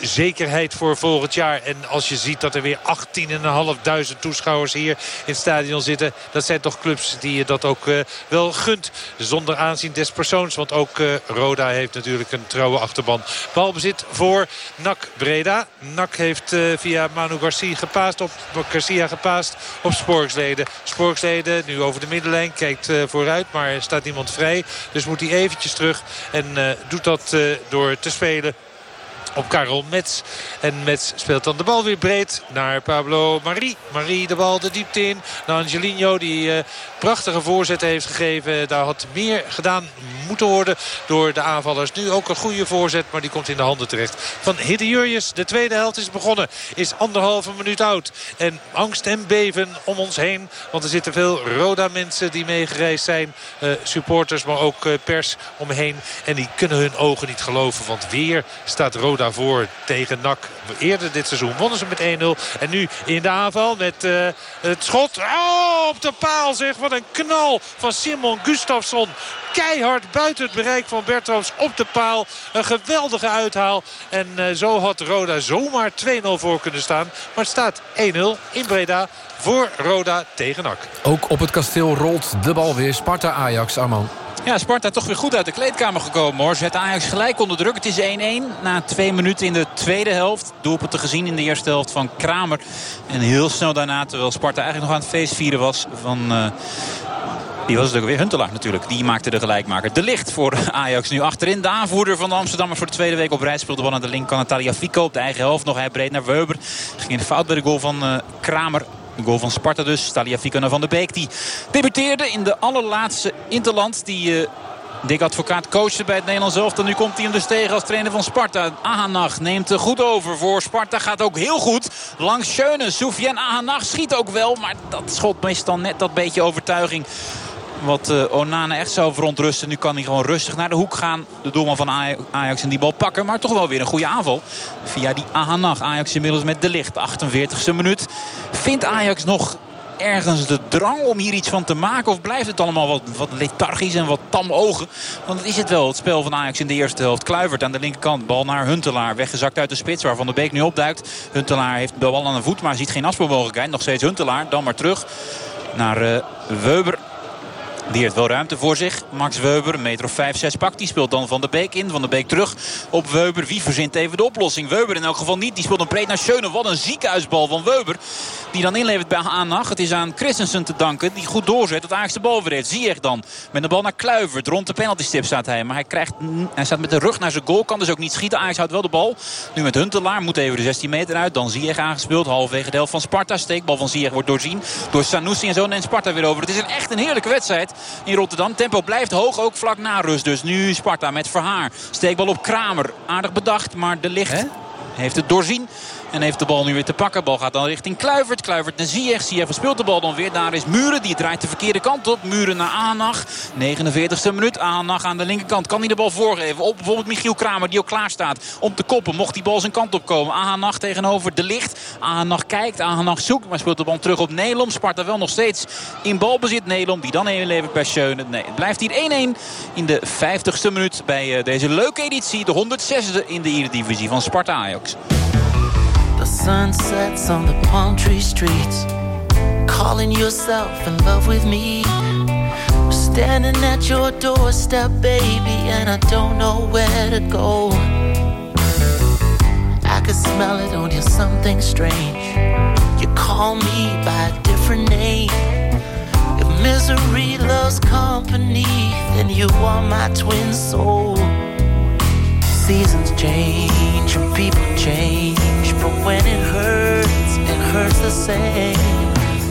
zekerheid voor volgend jaar. En als je ziet dat er weer 18.500 toeschouwers hier in het stadion zitten. Dat zijn toch clubs die je dat ook eh, wel gunt. Zonder aanzien des persoons. Want ook eh, Roda heeft natuurlijk een trouwe achterban. Balbezit voor NAC Breda. NAC heeft eh, via Manu Garcia gepaast op, Garcia gepaast op Sporksleden. Sporksleden nu over de middenlijn. Kijkt vooruit, maar staat niemand vrij. Dus moet hij eventjes terug. En doet dat door te spelen op Karel Mets. En Mets speelt dan de bal weer breed naar Pablo Marie. Marie de bal de diepte in. Naar Angelino die eh, prachtige voorzet heeft gegeven. Daar had meer gedaan moeten worden door de aanvallers. Nu ook een goede voorzet, maar die komt in de handen terecht. Van Hidde Jurjes. De tweede helft is begonnen. Is anderhalve minuut oud. En angst en beven om ons heen. Want er zitten veel Roda mensen die meegereisd zijn. Eh, supporters, maar ook eh, pers omheen. En die kunnen hun ogen niet geloven. Want weer staat Roda voor tegen NAC. Eerder dit seizoen wonnen ze met 1-0. En nu in de aanval met eh, het schot. Oh, op de paal zeg. Wat een knal van Simon Gustafsson. Keihard buiten het bereik van Bertrams op de paal. Een geweldige uithaal. En eh, zo had Roda zomaar 2-0 voor kunnen staan. Maar het staat 1-0 in Breda voor Roda tegen NAC. Ook op het kasteel rolt de bal weer. Sparta-Ajax, Arman. Ja, Sparta toch weer goed uit de kleedkamer gekomen hoor. Zet Ajax gelijk onder druk. Het is 1-1 na twee minuten in de tweede helft. Doelpunten gezien in de eerste helft van Kramer. En heel snel daarna, terwijl Sparta eigenlijk nog aan het feest vieren was van... eh, die was ook weer Huntelaar natuurlijk. Die maakte de gelijkmaker. De licht voor (laughs) Ajax nu achterin. De aanvoerder van de Amsterdammers voor de tweede week op rij. Speelde de bal aan de linkerkant. Natalia Fico op de eigen helft. Nog hij breed naar Weber. Ging in fout bij de goal van eh, Kramer. De goal van Sparta dus. Talia Fico naar Van der Beek. Die debuteerde in de allerlaatste Interland. Die... eh, Dick Advocaat coachte bij het Nederlands elftal. Nu komt hij hem dus tegen als trainer van Sparta. Ahanag neemt er goed over voor Sparta. Gaat ook heel goed. Langs Schöne. Soufiane Ahanag schiet ook wel. Maar dat schot meestal net dat beetje overtuiging. Wat eh, Onana echt zou verontrusten. Nu kan hij gewoon rustig naar de hoek gaan. De doelman van Aj- Ajax en die bal pakken. Maar toch wel weer een goede aanval. Via die Ahanag. Ajax inmiddels met de licht. 48e minuut. Vindt Ajax nog ergens de drang om hier iets van te maken? Of blijft het allemaal wat, wat lethargisch en wat tam ogen? Want is het wel, het spel van Ajax in de eerste helft. Kluivert aan de linkerkant, bal naar Huntelaar. Weggezakt uit de spits, waarvan de Beek nu opduikt. Huntelaar heeft de bal aan de voet, maar ziet geen afspeelmogelijkheid. Nog steeds Huntelaar, dan maar terug naar uh, Weber. Die heeft wel ruimte voor zich. Max Weber, een meter of 5, 6 pakt. Die speelt dan Van de Beek in. Van de Beek terug op Weber. Wie verzint even de oplossing? Weber in elk geval niet. Die speelt een breed naar Schöne. Wat een ziekenhuisbal van Weber. Die dan inlevert bij Aanag. Het is aan Christensen te danken. Die goed doorzet. Dat Ajax bal weer heeft. Ziyech dan. Met de bal naar Kluivert. Rond de penaltystip staat hij. Maar hij, krijgt, hij staat met de rug naar zijn goal. Kan dus ook niet schieten. Ajax houdt wel de bal. Nu met Huntelaar. Moet even de 16 meter uit. Dan Ziyech aangespeeld. Halverwege de van Sparta. Steekbal van Ziyech wordt doorzien. Door Sanusi en zo. En Sparta weer over. Het is een echt een heerlijke wedstrijd in Rotterdam. Tempo blijft hoog, ook vlak na rust. Dus nu Sparta met Verhaar. Steekbal op Kramer. Aardig bedacht, maar de licht heeft het doorzien. En heeft de bal nu weer te pakken. Bal gaat dan richting Kluivert. Kluivert naar Ziyech. Ziyech verspeelt de bal dan weer. Daar is Muren. Die draait de verkeerde kant op. Muren naar Aanag. 49ste minuut. Aanag aan de linkerkant. Kan hij de bal voorgeven op bijvoorbeeld Michiel Kramer. Die ook klaar staat om te koppen. Mocht die bal zijn kant op komen. Aanag tegenover de licht. Aanag kijkt. Aanag zoekt. Maar speelt de bal terug op Nelom. Sparta wel nog steeds in balbezit. Nelom die dan even levert bij Schöne. Nee, het blijft hier 1-1 in de 50ste minuut. Bij uh, deze leuke editie. De 106e in de Eredivisie van Sparta Ajax. The sun sets on the palm tree streets. Calling yourself in love with me. Standing at your doorstep, baby, and I don't know where to go. I can smell it on you, something strange. You call me by a different name. If misery loves company, then you are my twin soul. Seasons change and people change, but when it hurts, it hurts the same.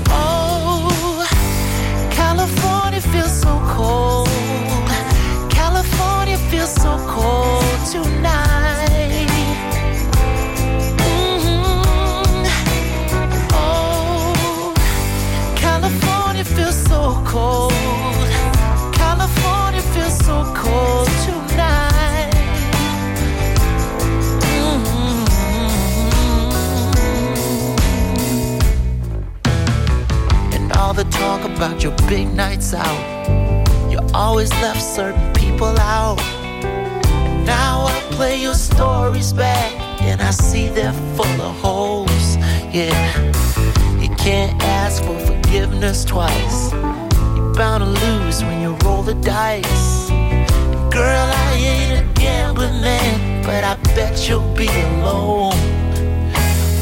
Oh, California feels so cold. California feels so cold tonight. Big nights out, you always left certain people out. And now I play your stories back, and I see they're full of holes. Yeah, you can't ask for forgiveness twice. You're bound to lose when you roll the dice. Girl, I ain't a gambling man, but I bet you'll be alone.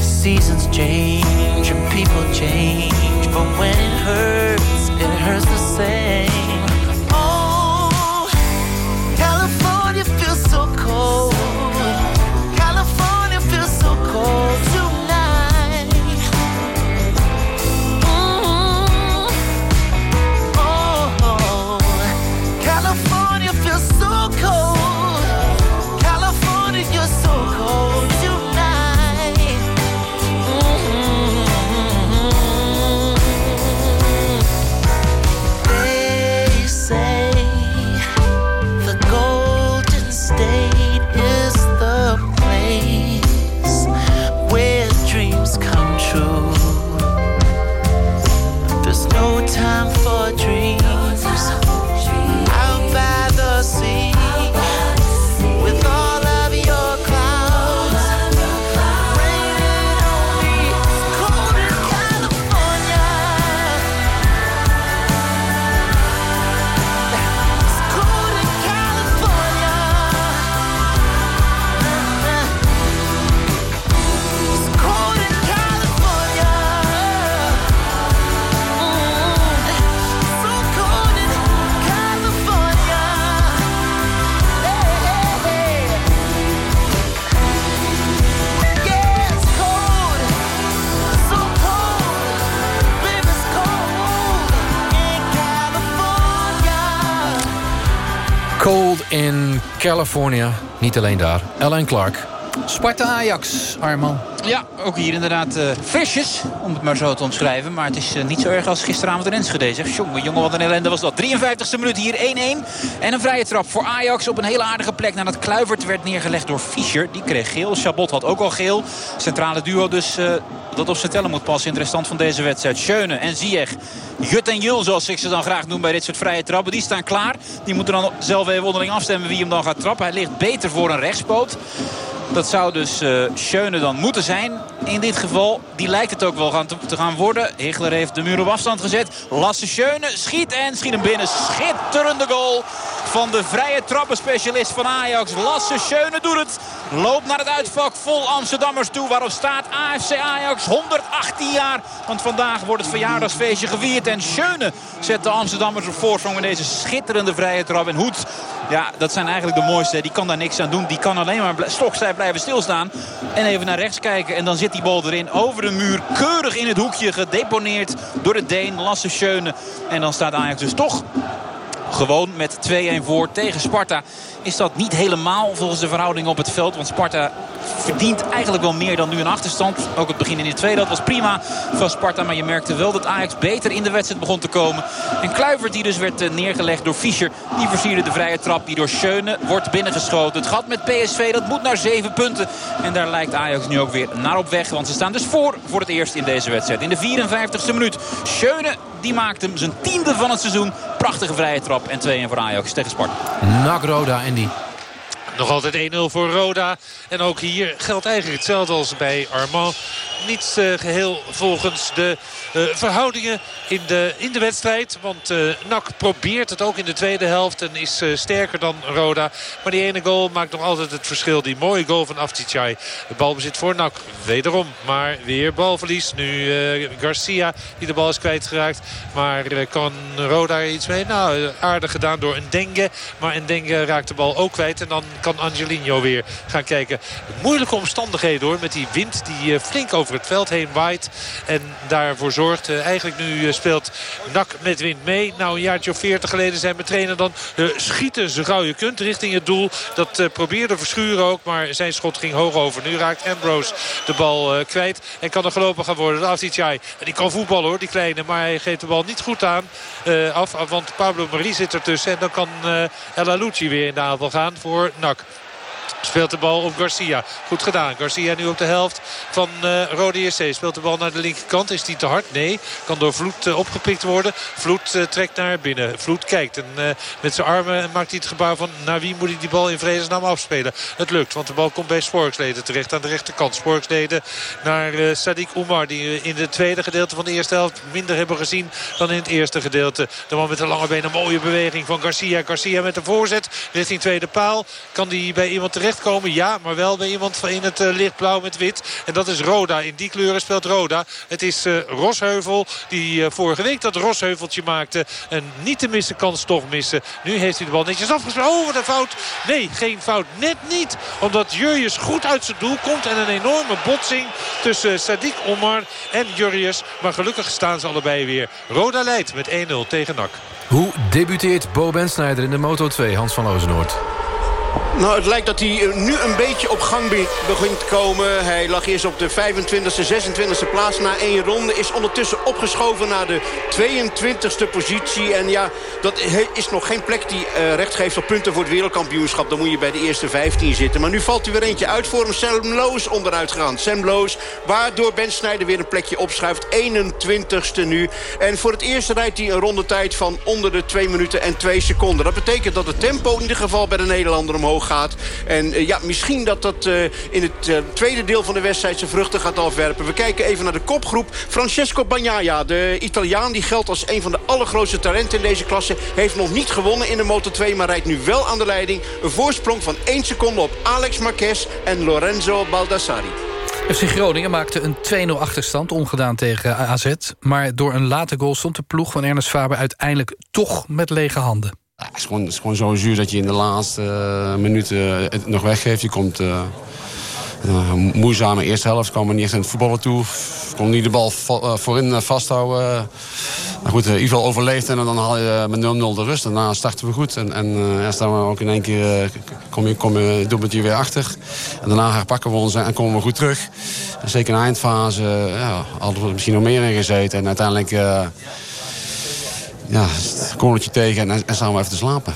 Seasons change and people change, but when it hurts, it hurts to say California. Niet alleen daar. Ellen Clark. Sparta-Ajax, Arman. Ja, ook hier inderdaad uh, versjes, om het maar zo te omschrijven. Maar het is uh, niet zo erg als gisteravond in Enschede. Zeg, jongen, jongen, wat een ellende was dat. 53e minuut hier 1-1. En een vrije trap voor Ajax op een hele aardige plek. Nadat Kluivert werd neergelegd door Fischer. Die kreeg geel. Chabot had ook al geel. Centrale duo dus uh, dat op zijn tellen moet passen in restant van deze wedstrijd. Schöne en Ziyech. Jut en Jul, zoals ik ze dan graag noem bij dit soort vrije trappen. Die staan klaar. Die moeten dan zelf even onderling afstemmen wie hem dan gaat trappen. Hij ligt beter voor een rechtspoot. Dat zou dus uh, Schöne dan moeten zijn in dit geval. Die lijkt het ook wel gaan te, gaan worden. Hichler heeft de muur op afstand gezet. Lasse Schöne schiet en schiet hem binnen. Schitterende goal van de vrije trappenspecialist van Ajax. Lasse Schöne doet het. Loopt naar het uitvak vol Amsterdammers toe. Waarop staat AFC Ajax 118 jaar. Want vandaag wordt het verjaardagsfeestje gevierd. En Schöne zet de Amsterdammers op voorsprong met deze schitterende vrije trap. En Hoed, ja, dat zijn eigenlijk de mooiste. Die kan daar niks aan doen. Die kan alleen maar stokstijf blijven stilstaan. En even naar rechts kijken. En dan zit die bal erin. Over de muur. Keurig in het hoekje gedeponeerd door de Deen. Lasse Schöne. En dan staat Ajax dus toch gewoon met 2-1 voor tegen Sparta. Is dat niet helemaal volgens de verhouding op het veld. Want Sparta verdient eigenlijk wel meer dan nu een achterstand. Ook het begin in de tweede, dat was prima van Sparta. Maar je merkte wel dat Ajax beter in de wedstrijd begon te komen. En Kluivert die dus werd neergelegd door Fischer. Die versierde de vrije trap die door Schöne wordt binnengeschoten. Het gat met PSV dat moet naar 7 punten. En daar lijkt Ajax nu ook weer naar op weg. Want ze staan dus voor voor het eerst in deze wedstrijd. In de 54ste minuut. Schöne die maakt hem zijn tiende van het seizoen. Prachtige vrije trap en 2-1 voor Ajax tegen Sparta. Nak Roda, Andy. Nog altijd 1-0 voor Roda. En ook hier geldt eigenlijk hetzelfde als bij Armand. Niet uh, geheel volgens de uh, verhoudingen in de, in de wedstrijd. Want uh, NAC probeert het ook in de tweede helft en is sterker dan Roda. Maar die ene goal maakt nog altijd het verschil. Die mooie goal van Aftichai. De balbezit voor NAC. Wederom. Maar weer balverlies. Nu Garcia die de bal is kwijtgeraakt. Maar kan Roda iets mee? Nou, aardig gedaan door een Denge. Maar een Denge raakt de bal ook kwijt. En dan kan Angelino weer gaan kijken. Moeilijke omstandigheden hoor. Met die wind die flink over het veld heen waait. En daarvoor zorgt. Uh, eigenlijk nu uh, speelt Nak met wind mee. Nou een jaartje of veertig geleden zijn mijn trainer dan uh, schieten zo gauw je kunt richting het doel. Dat probeerde Verschuren ook. Maar zijn schot ging hoog over. Nu raakt Ambrose de bal kwijt. En kan er gelopen gaan worden. Afdijay. En die kan voetballen hoor die kleine. Maar hij geeft de bal niet goed aan. af, want Pablo Marie zit ertussen. En dan kan El Alucci weer in de aanval gaan voor Nak. Speelt de bal op Garcia. Goed gedaan. Garcia nu op de helft van uh, Rode JC. Speelt de bal naar de linkerkant. Is die te hard? Nee. Kan door Vloed uh, opgepikt worden. Vloed uh, trekt naar binnen. Vloed kijkt. En met zijn armen maakt hij het gebouw van... naar wie moet hij die bal in vredesnaam afspelen? Het lukt. Want de bal komt bij Sporksleden terecht aan de rechterkant. Sporksleden naar Sadiq Oumar. Die in het tweede gedeelte van de eerste helft minder hebben gezien dan in het eerste gedeelte. De man met de lange benen. Een mooie beweging van Garcia. Garcia met de voorzet richting tweede paal. Kan die bij iemand terecht Ja, maar wel bij iemand in het uh, lichtblauw met wit. En dat is Roda. In die kleuren speelt Roda. Het is uh, Rosheuvel die uh, vorige week dat Rosheuveltje maakte. Een niet te missen kans toch missen. Nu heeft hij de bal netjes afgespeeld. Oh, wat een fout. Nee, geen fout. Net niet. Omdat Jurjes goed uit zijn doel komt. En een enorme botsing tussen Sadiq Omar en Jurjes. Maar gelukkig staan ze allebei weer. Roda leidt met 1-0 tegen NAC. Hoe debuteert Bo Bensnijder in de Moto2, Hans van Ozenoord? Nou, het lijkt dat hij nu een beetje op gang begint te komen. Hij lag eerst op de 25e, 26e plaats na één ronde. Is ondertussen opgeschoven naar de 22e positie. En ja, dat is nog geen plek die uh, recht geeft op punten voor het wereldkampioenschap. Dan moet je bij de eerste 15 zitten. Maar nu valt er weer eentje uit voor hem. Sam Loos onderuit gegaan. Sam Loos, waardoor Ben Snijder weer een plekje opschuift. 21ste nu. En voor het eerst rijdt hij een rondetijd van onder de 2 minuten en 2 seconden. Dat betekent dat het tempo in ieder geval bij de Nederlander omhoog gaat. En uh, ja, misschien dat dat uh, in het uh, tweede deel van de wedstrijd zijn vruchten gaat afwerpen. We kijken even naar de kopgroep. Francesco Bagnaia, de Italiaan, die geldt als een van de allergrootste talenten in deze klasse. Heeft nog niet gewonnen in de Moto2, maar rijdt nu wel aan de leiding. Een voorsprong van 1 seconde op Alex Marquez en Lorenzo Baldassari. FC Groningen maakte een 2-0 achterstand, ongedaan tegen AZ. Maar door een late goal stond de ploeg van Ernest Faber uiteindelijk toch met lege handen. Ja, het, is gewoon, het is gewoon zo zuur dat je in de laatste uh, minuten het nog weggeeft. Je komt uh, Uh, moeizame eerste helft, kwam er niet echt het voetballen toe. Kon niet de bal voorin vasthouden. maar goed, geval overleefd en dan haal je met 0-0 de rust. Daarna starten we goed en, en ja, staan we ook in één keer, kom je, kom je doelpuntje weer achter. En daarna herpakken we ons en komen we goed terug. Zeker in de eindfase ja, hadden we misschien nog meer in gezeten. En uiteindelijk ja, cornertje tegen en, en we even te slapen.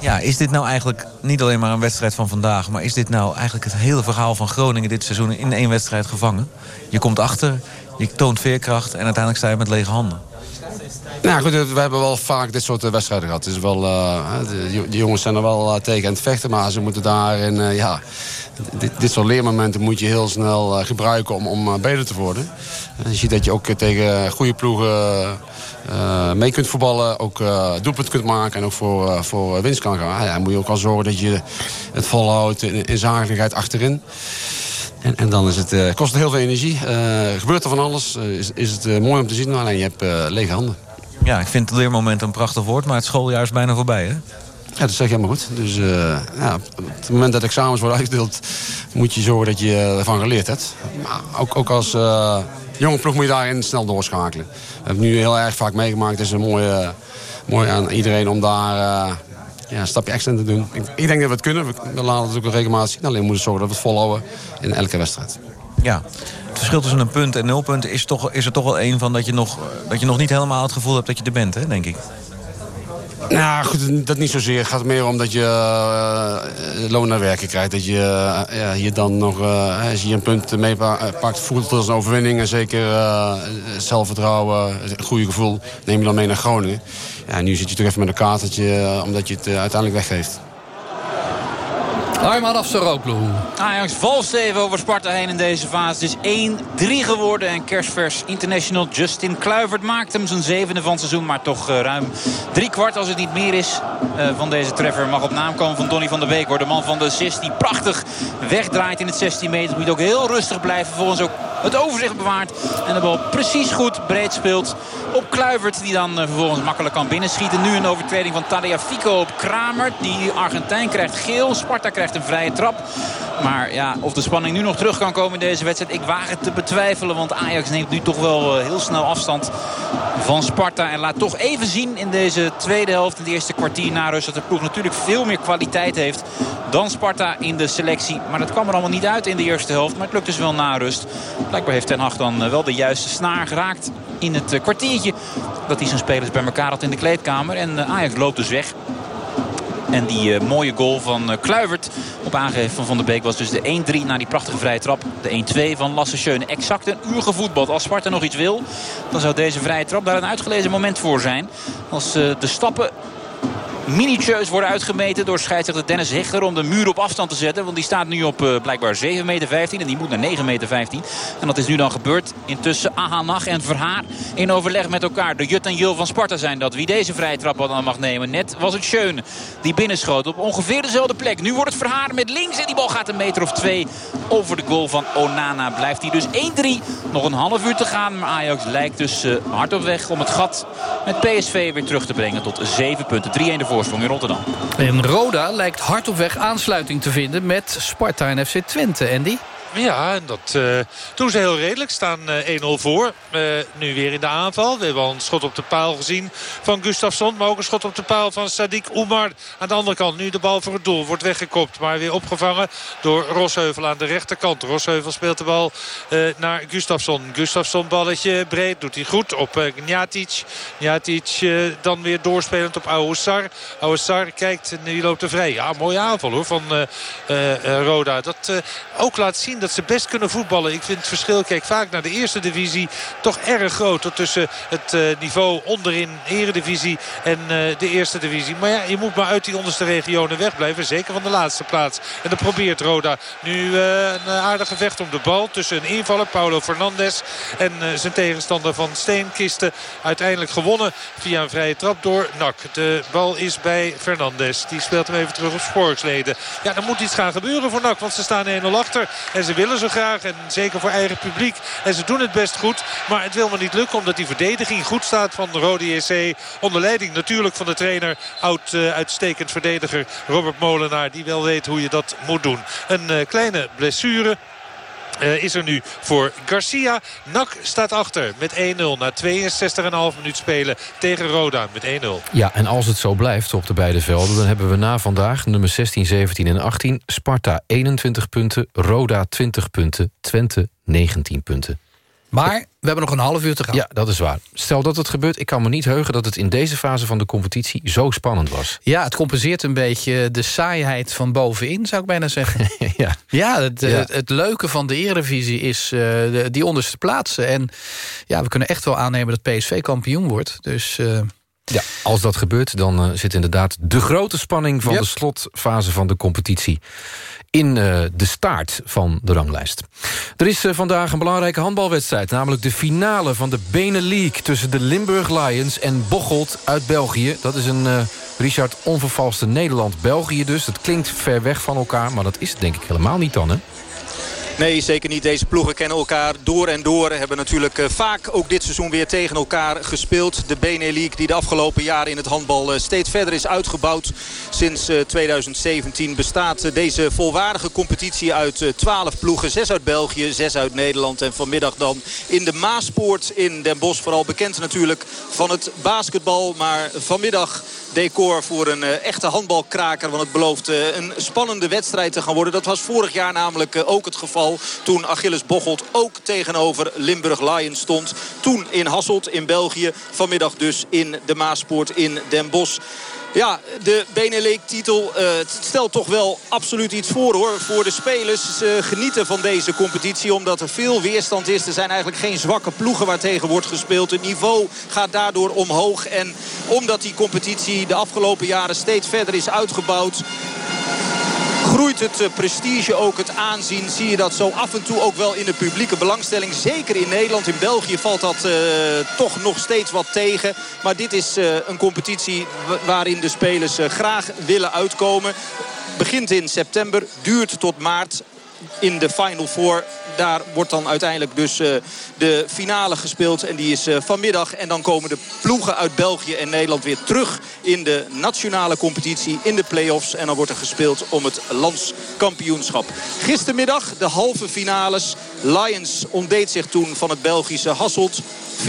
Ja, is dit nou eigenlijk niet alleen maar een wedstrijd van vandaag... maar is dit nou eigenlijk het hele verhaal van Groningen dit seizoen... in één wedstrijd gevangen? Je komt achter, je toont veerkracht en uiteindelijk sta je met lege handen. Nou goed, we hebben wel vaak dit soort wedstrijden gehad. Het is wel, uh, de, de, jongens zijn er wel tegen aan het vechten... maar ze moeten daarin, uh, ja... Dit, dit, soort leermomenten moet je heel snel gebruiken om, om beter te worden. En je ziet dat je ook tegen goede ploegen uh, mee kunt voetballen. Ook uh, doelpunt kunt maken en ook voor, uh, voor winst kan gaan. Ja, dan moet je ook wel zorgen dat je het volhoudt in, in zakelijkheid achterin. En, en, dan is het, kost het heel veel energie. gebeurt er van alles. is, is het mooi om te zien. Alleen je hebt lege handen. Ja, ik vind het leermoment een prachtig woord. Maar het schooljaar is bijna voorbij, hè? Ja, dat zeg je helemaal goed. Dus ja, op het moment dat examens worden uitgedeeld... moet je zorgen dat je ervan geleerd hebt. Maar ook, ook als jonge ploeg moet je daarin snel doorschakelen. We hebben nu heel erg vaak meegemaakt. Het is een mooie, mooi aan iedereen om daar uh, ja, een stapje extra te doen. Ik, ik, denk dat we het kunnen. We, laten het ook regelmatig zien. Alleen moeten we zorgen dat we het volhouden in elke wedstrijd. Ja, het verschil tussen een punt en nul punten is, toch, is er toch wel één van dat je, nog, dat je nog niet helemaal het gevoel hebt dat je er bent, hè, denk ik. Nou, goed, dat niet zozeer. Het gaat meer om dat je uh, loon naar werken krijgt. Dat je uh, ja, hier dan nog, als je een punt meepakt, voelt het als een overwinning. En zeker zelfvertrouwen, een goede gevoel, neem je dan mee naar Groningen. Ja, nu zit je toch even met een kaartje, omdat je het uiteindelijk weggeeft. Arman Afsaroglu. Ajax valst even over Sparta heen in deze fase. Het is 1-3 geworden. En kerstvers international Justin Kluivert maakt hem zijn zevende van het seizoen. Maar toch uh, ruim drie kwart als het niet meer is uh, van deze treffer. Mag op naam komen van Donny van der Beek. Wordt de man van de 16 prachtig wegdraait in het 16 meter. Moet ook heel rustig blijven. Vervolgens ook het overzicht bewaart. En de bal precies goed breed speelt op Kluivert. Die dan uh, vervolgens makkelijk kan binnenschieten. Nu een overtreding van Talia Fico op Kramer. Die Argentijn krijgt geel. Sparta krijgt een vrije trap. Maar ja, of de spanning nu nog terug kan komen in deze wedstrijd... ik waag het te betwijfelen. Want Ajax neemt nu toch wel heel snel afstand van Sparta. En laat toch even zien in deze tweede helft, in de eerste kwartier na rust... dat de ploeg natuurlijk veel meer kwaliteit heeft dan Sparta in de selectie. Maar dat kwam er allemaal niet uit in de eerste helft. Maar het lukt dus wel na rust. Blijkbaar heeft Ten Hag dan wel de juiste snaar geraakt in het kwartiertje... dat hij zijn spelers bij elkaar had in de kleedkamer. En Ajax loopt dus weg. En die uh, mooie goal van uh, Kluivert op aangegeven van Van der Beek was dus de 1-3 na die prachtige vrije trap. De 1-2 van Lasse Schöne. Exact een uur gevoetbald. Als Sparta nog iets wil, dan zou deze vrije trap daar een uitgelezen moment voor zijn. Als uh, de stappen minutieus worden uitgemeten door scheidsrechter Dennis Hechter om de muur op afstand te zetten. Want die staat nu op uh, blijkbaar 7,15 meter en die moet naar 9,15 meter. En dat is nu dan gebeurd. Intussen Ahanach en Verhaar in overleg met elkaar. De Jut en Jul van Sparta zijn dat. Wie deze vrije trap dan mag nemen. Net was het Schöne die binnenschoot op ongeveer dezelfde plek. Nu wordt het Verhaar met links en die bal gaat een meter of twee over de goal van Onana. Blijft hij dus 1-3. Nog een half uur te gaan. Maar Ajax lijkt dus uh, hard op weg om het gat met PSV weer terug te brengen tot 7 punten. 3-1 de voorsprong in Rotterdam. En Roda lijkt hard op weg aansluiting te vinden met Sparta en FC Twente. Andy? Ja, en dat uh, doen ze heel redelijk. Staan uh, 1-0 voor. Uh, nu weer in de aanval. We hebben al een schot op de paal gezien van Gustafsson. Maar ook een schot op de paal van Sadiq Oumar. Aan de andere kant nu de bal voor het doel. Wordt weggekopt. Maar weer opgevangen door Rosheuvel aan de rechterkant. Rosheuvel speelt de bal naar Gustafsson. Gustafsson balletje breed. Doet hij goed op uh, Njatic. Njatic dan weer doorspelend op Aoussar. Aoussar kijkt en die loopt er vrij. Ja, mooie aanval hoor van Roda. Dat ook laat zien dat dat ze best kunnen voetballen. Ik vind het verschil, kijk vaak naar de eerste divisie, toch erg groot. Tussen het uh, niveau onderin eredivisie en uh, de eerste divisie. Maar ja, je moet maar uit die onderste regionen wegblijven. Zeker van de laatste plaats. En dan probeert Roda nu uh, een aardig gevecht om de bal. Tussen een invaller, Paulo Fernandes. En zijn tegenstander van Steenkisten. Uiteindelijk gewonnen via een vrije trap door Nak. De bal is bij Fernandes. Die speelt hem even terug op spoorsleden. Ja, dan moet iets gaan gebeuren voor Nak. Want ze staan 1-0 achter. En ze willen zo graag. En zeker voor eigen publiek. En ze doen het best goed. Maar het wil maar niet lukken. Omdat die verdediging goed staat van de Rode JC. Onder leiding natuurlijk van de trainer. Oud uh, uitstekend verdediger Robert Molenaar. Die wel weet hoe je dat moet doen. Een uh, kleine blessure eh, is er nu voor Garcia. NAC staat achter met 1-0 na 62,5 minuut spelen tegen Roda met 1-0. Ja, en als het zo blijft op de beide velden... dan hebben we na vandaag nummer 16, 17 en 18... Sparta 21 punten, Roda 20 punten, Twente 19 punten. Maar we hebben nog een half uur te gaan. Ja, dat is waar. Stel dat het gebeurt, ik kan me niet heugen... dat het in deze fase van de competitie zo spannend was. Ja, het compenseert een beetje de saaiheid van bovenin, zou ik bijna zeggen. (laughs) ja, ja, het, Ja. Het, het leuke van de Eredivisie is eh, die onderste plaatsen. En ja, we kunnen echt wel aannemen dat PSV kampioen wordt. Dus eh, Ja, als dat gebeurt, dan eh, zit inderdaad de grote spanning... van Yep. de slotfase van de competitie in eh, de staart van de ranglijst. Er is eh, vandaag een belangrijke handbalwedstrijd... namelijk de finale van de Benelink tussen de Limburg Lions en Bocholt uit België. Dat is een, eh, Richard, onvervalste Nederland-België dus. Dat klinkt ver weg van elkaar, maar dat is denk ik helemaal niet dan, hè? Nee, zeker niet. Deze ploegen kennen elkaar door en door. Hebben natuurlijk eh, vaak ook dit seizoen weer tegen elkaar gespeeld. De Benelink die de afgelopen jaren in het handbal eh, steeds verder is uitgebouwd. Sinds eh, 2017 bestaat eh, deze volwaardige competitie uit eh, 12 ploegen. Zes uit België, zes uit Nederland. En vanmiddag dan in de Maaspoort in Den Bosch. Vooral bekend natuurlijk van het basketbal. Maar vanmiddag decor voor een eh, echte handbalkraker. Want het belooft eh, een spannende wedstrijd te gaan worden. Dat was vorig jaar namelijk eh, ook het geval. Toen Achilles Bocholt ook tegenover Limburg Lions stond. Toen in Hasselt in België. Vanmiddag dus in de Maaspoort in Den Bosch. Ja, de Benelink-titel eh, stelt toch wel absoluut iets voor hoor. Voor de spelers. Ze genieten van deze competitie omdat er veel weerstand is. Er zijn eigenlijk geen zwakke ploegen waar tegen wordt gespeeld. Het niveau gaat daardoor omhoog. En omdat die competitie de afgelopen jaren steeds verder is uitgebouwd groeit het eh, prestige, ook het aanzien. Zie je dat zo af en toe ook wel in de publieke belangstelling. Zeker in Nederland. In België valt dat eh, toch nog steeds wat tegen. Maar dit is eh, een competitie wa- waarin de spelers graag willen uitkomen. Begint in september, duurt tot maart in de Final Four. Daar wordt dan uiteindelijk dus eh, de finale gespeeld. En die is eh, vanmiddag. En dan komen de ploegen uit België en Nederland weer terug in de nationale competitie. In de play-offs. En dan wordt er gespeeld om het landskampioenschap. Gistermiddag de halve finales. Lions ontdeed zich toen van het Belgische Hasselt. 34-27.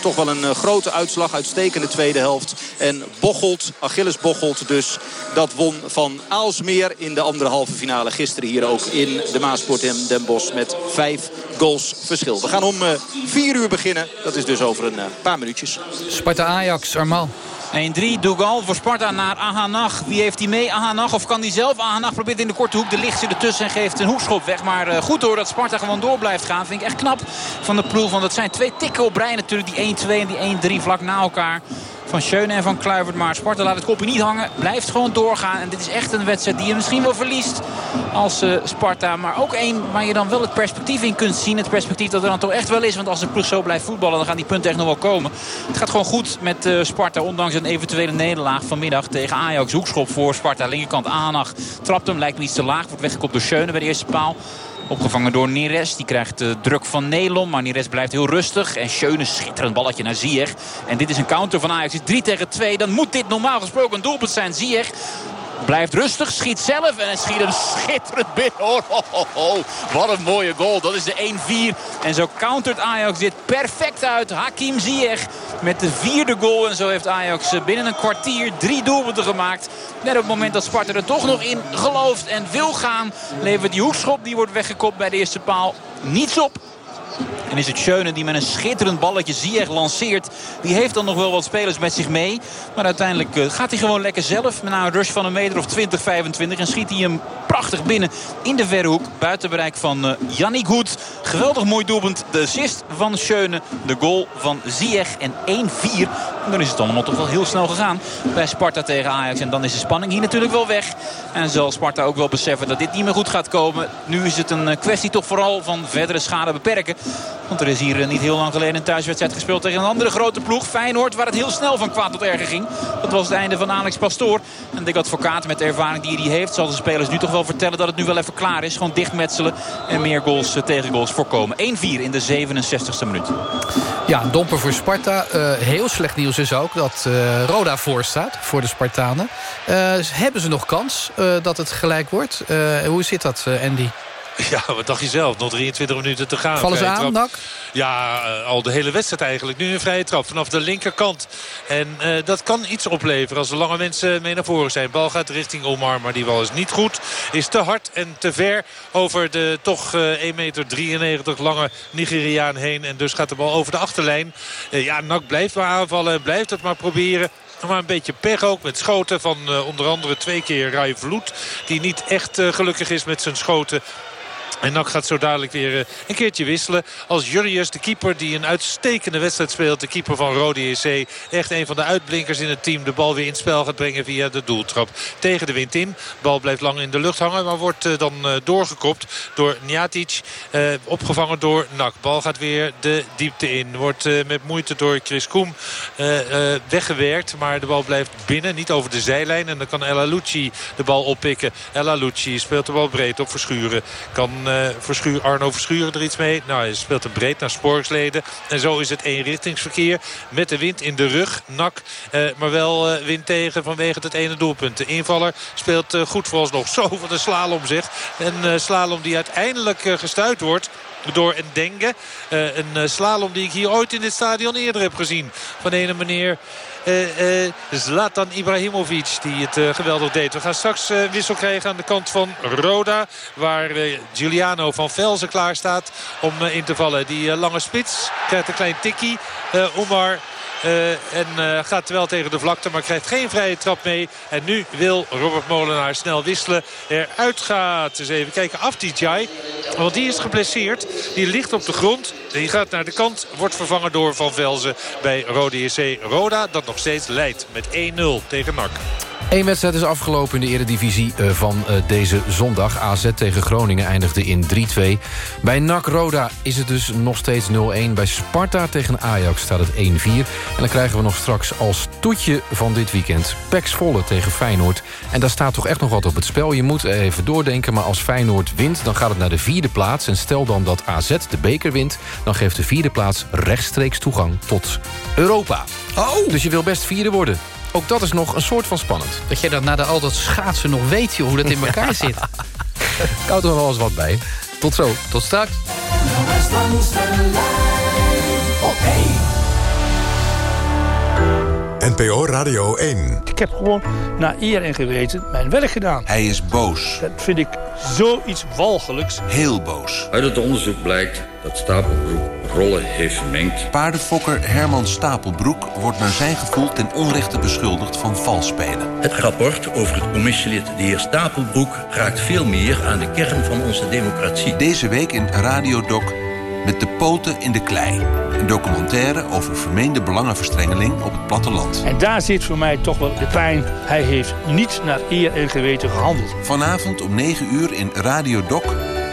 Toch wel een eh, grote uitslag. Uitstekende tweede helft. En Bocholt, Achilles Bocholt dus. Dat won van Aalsmeer in de andere halve finale. Gisteren hier ook in de Maaspoort in Den Bosch. Met vijf goals verschil. We gaan om eh, vier uur beginnen. Dat is dus over een eh, paar minuutjes. Sparta-Ajax, Armal. 1-3, Dougal voor Sparta naar Ahanag. Wie heeft hij mee? Ahanag of kan hij zelf? Ahanag probeert in de korte hoek. De licht zit ertussen en geeft een hoekschop weg. Maar eh, goed hoor dat Sparta gewoon door blijft gaan. Vind ik echt knap van de ploeg. Want dat zijn twee tikken op rij natuurlijk. Die 1-2 en die 1-3 vlak na elkaar. Van Schöne en van Kluivert. Maar Sparta laat het kopje niet hangen. Blijft gewoon doorgaan. En dit is echt een wedstrijd die je misschien wel verliest als eh, Sparta. Maar ook één waar je dan wel het perspectief in kunt zien. Het perspectief dat er dan toch echt wel is. Want als de ploeg zo blijft voetballen dan gaan die punten echt nog wel komen. Het gaat gewoon goed met eh, Sparta. Ondanks een eventuele nederlaag vanmiddag tegen Ajax. Hoekschop voor Sparta. Linkerkant Aanag trapt hem. Lijkt me iets te laag. Wordt weggekopt door Schöne bij de eerste paal. Opgevangen door Neres. Die krijgt de druk van Nelon. Maar Neres blijft heel rustig. En Schöne schitterend balletje naar Ziyech. En dit is een counter van Ajax. 3 tegen 2. Dan moet dit normaal gesproken een doelpunt zijn. Ziyech Blijft rustig, schiet zelf en schiet hem schitterend binnen. Oh. Wat een mooie goal. Dat is de 1-4. En zo countert Ajax dit perfect uit. Hakim Ziyech met de vierde goal. En zo heeft Ajax eh, binnen een kwartier drie doelpunten gemaakt. Net op het moment dat Sparta er toch nog in gelooft en wil gaan... levert die hoekschop, die wordt weggekopt bij de eerste paal, niets op. En is het Schöne die met een schitterend balletje Ziyech lanceert. Die heeft dan nog wel wat spelers met zich mee. Maar uiteindelijk eh, gaat hij gewoon lekker zelf. Met een rush van een meter of 20, 25. En schiet hij hem prachtig binnen in de verre hoek. Buiten bereik van eh Yannick Hoed. Geweldig mooi doelpunt. De assist van Schöne. De goal van Ziyech. En 1-4. En dan is het allemaal toch wel heel snel gegaan. Bij Sparta tegen Ajax. En dan is de spanning hier natuurlijk wel weg. En zal Sparta ook wel beseffen dat dit niet meer goed gaat komen. Nu is het een eh, kwestie toch vooral van verdere schade beperken. Want er is hier eh, niet heel lang geleden een thuiswedstrijd gespeeld tegen een andere grote ploeg. Feyenoord, waar het heel snel van kwaad tot erger ging. Dat was het einde van Alex Pastoor. En Dick Advocaat met de ervaring die hij heeft... zal de spelers nu toch wel vertellen dat het nu wel even klaar is. Gewoon dichtmetselen en meer goals, eh, tegengoals voorkomen. 1-4 in de 67e minuut. Ja, een domper voor Sparta. Eh, heel slecht nieuws is ook dat Roda voor staat voor de Spartanen. Hebben ze nog kans dat het gelijk wordt? Hoe zit dat, Andy? (laughs) Ja, wat dacht je zelf? Nog 23 minuten te gaan. Vallen ze Vrije aan. Nak? Ja, eh, al de hele wedstrijd eigenlijk. Nu een vrije trap vanaf de linkerkant. En eh, dat kan iets opleveren als er lange mensen mee naar voren zijn. Bal gaat richting Omar, maar die bal is niet goed. Is te hard en te ver over de toch eh 1,93 meter lange Nigeriaan heen. En dus gaat de bal over de achterlijn. Ja, Nak blijft maar aanvallen en blijft het maar proberen. Maar een beetje pech ook met schoten van onder andere twee keer Rai Vloed. Die niet echt gelukkig is met zijn schoten. En Nak gaat zo dadelijk weer eh, een keertje wisselen. Als Jurrius, de keeper die een uitstekende wedstrijd speelt. De keeper van Rode JC. Echt een van de uitblinkers in het team. De bal weer in het spel gaat brengen via de doeltrap. Tegen de wind in. Bal blijft lang in de lucht hangen. Maar wordt eh, dan eh, doorgekopt door Njatic. Eh, opgevangen door Nak. Bal gaat weer de diepte in. Wordt eh, met moeite door Chris Koem eh, weggewerkt. Maar de bal blijft binnen. Niet over de zijlijn. En dan kan El Alouci de bal oppikken. El Alouci speelt de bal breed op Verschuren. Kan eh, Verschuur, Arno Verschuren er iets mee? Nou, hij speelt hem breed naar Sporksleden. En zo is het eenrichtingsverkeer. Met de wind in de rug. Nak. eh, maar wel eh, wind tegen vanwege het ene doelpunt. De invaller speelt goed vooralsnog. Zo van de slalom zeg. En eh, slalom die uiteindelijk gestuurd wordt door een Denge. Eh, een eh, slalom die ik hier ooit in dit stadion eerder heb gezien. Van ene meneer eh, eh, Zlatan Ibrahimovic die het eh, geweldig deed. We gaan straks eh, wissel krijgen aan de kant van Roda. Waar eh, Giuliano van Velzen klaar staat om eh, in te vallen. Die eh, lange spits krijgt een klein tikkie. Eh, Omar eh, en eh, gaat wel tegen de vlakte, maar krijgt geen vrije trap mee. En nu wil Robert Molenaar snel wisselen. Eruit gaat. Dus even kijken. Afdijay. Want die is geblesseerd. Die ligt op de grond. Die gaat naar de kant. Wordt vervangen door Van Velzen bij Rode JC Roda. Dat nog steeds leidt met 1-0 tegen NAC. Eén wedstrijd is afgelopen in de eredivisie eh, van eh, deze zondag. AZ tegen Groningen eindigde in 3-2. Bij NAC Roda is het dus nog steeds 0-1. Bij Sparta tegen Ajax staat het 1-4. En dan krijgen we nog straks als toetje van dit weekend... Pex Volle tegen Feyenoord. En daar staat toch echt nog wat op het spel. Je moet even doordenken, maar als Feyenoord wint... dan gaat het naar de vierde plaats. En stel dan dat AZ de beker wint... dan geeft de vierde plaats rechtstreeks toegang tot Europa. Oh. Dus je wil best vierde worden. Ook dat is nog een soort van spannend. Dat jij dat na de, al dat schaatsen nog weet, joh, hoe dat in (laughs) elkaar zit. Ik hou er wel eens wat bij. Tot zo. Tot straks. NPO Radio 1. Ik heb gewoon naar eer en geweten mijn werk gedaan. Hij is boos. Dat vind ik zoiets walgelijks. Heel boos. Uit het onderzoek blijkt dat Stapelbroek rollen heeft vermengd. Paardenfokker Herman Stapelbroek wordt naar zijn gevoel ten onrechte beschuldigd van vals spelen. Het rapport over het commissielid de heer Stapelbroek... raakt veel meer aan de kern van onze democratie. Deze week in Radiodoc met de poten in de klei. Een documentaire over vermeende belangenverstrengeling op het platteland. En daar zit voor mij toch wel de pijn. Hij heeft niet naar eer en geweten gehandeld. Vanavond om 9 uur in Radiodoc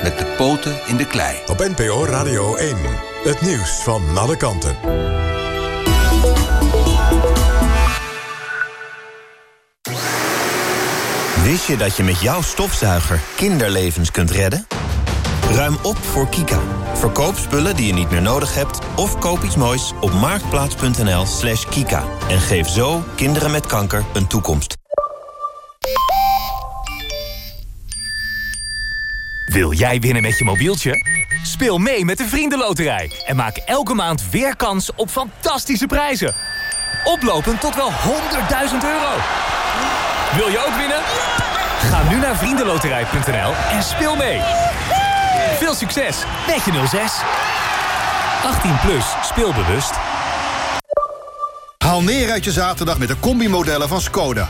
met de poten in de klei. Op NPO Radio 1. Het nieuws van alle kanten. Wist je dat je met jouw stofzuiger kinderlevens kunt redden? Ruim op voor Kika. Verkoop spullen die je niet meer nodig hebt... of koop iets moois op marktplaats.nl slash kika. En geef zo kinderen met kanker een toekomst. Wil jij winnen met je mobieltje? Speel mee met de Vriendenloterij en maak elke maand weer kans op fantastische prijzen. Oplopend tot wel 100.000 euro. Wil je ook winnen? Ga nu naar vriendenloterij.nl en speel mee. Veel succes met je 06. 18 plus, speelbewust. Haal neer uit je zaterdag met de combimodellen van Skoda.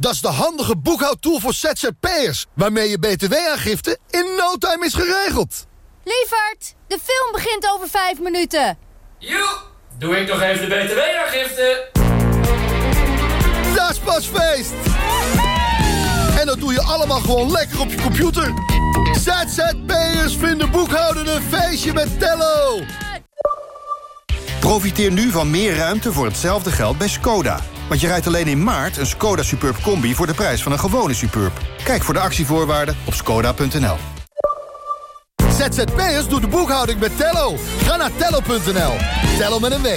Dat is de handige boekhoudtool voor ZZP'ers... waarmee je btw-aangifte in no time is geregeld. Lievert, de film begint over vijf minuten. Joe, doe ik nog even de btw-aangifte. Dat is pas feest! En dat doe je allemaal gewoon lekker op je computer. ZZP'ers vinden boekhouden een feestje met Tello. Profiteer nu van meer ruimte voor hetzelfde geld bij Skoda. Want je rijdt alleen in maart een Skoda Superb Combi... voor de prijs van een gewone Superb. Kijk voor de actievoorwaarden op skoda.nl. ZZP'ers doet de boekhouding met Tello. Ga naar tello.nl. Tello met een W.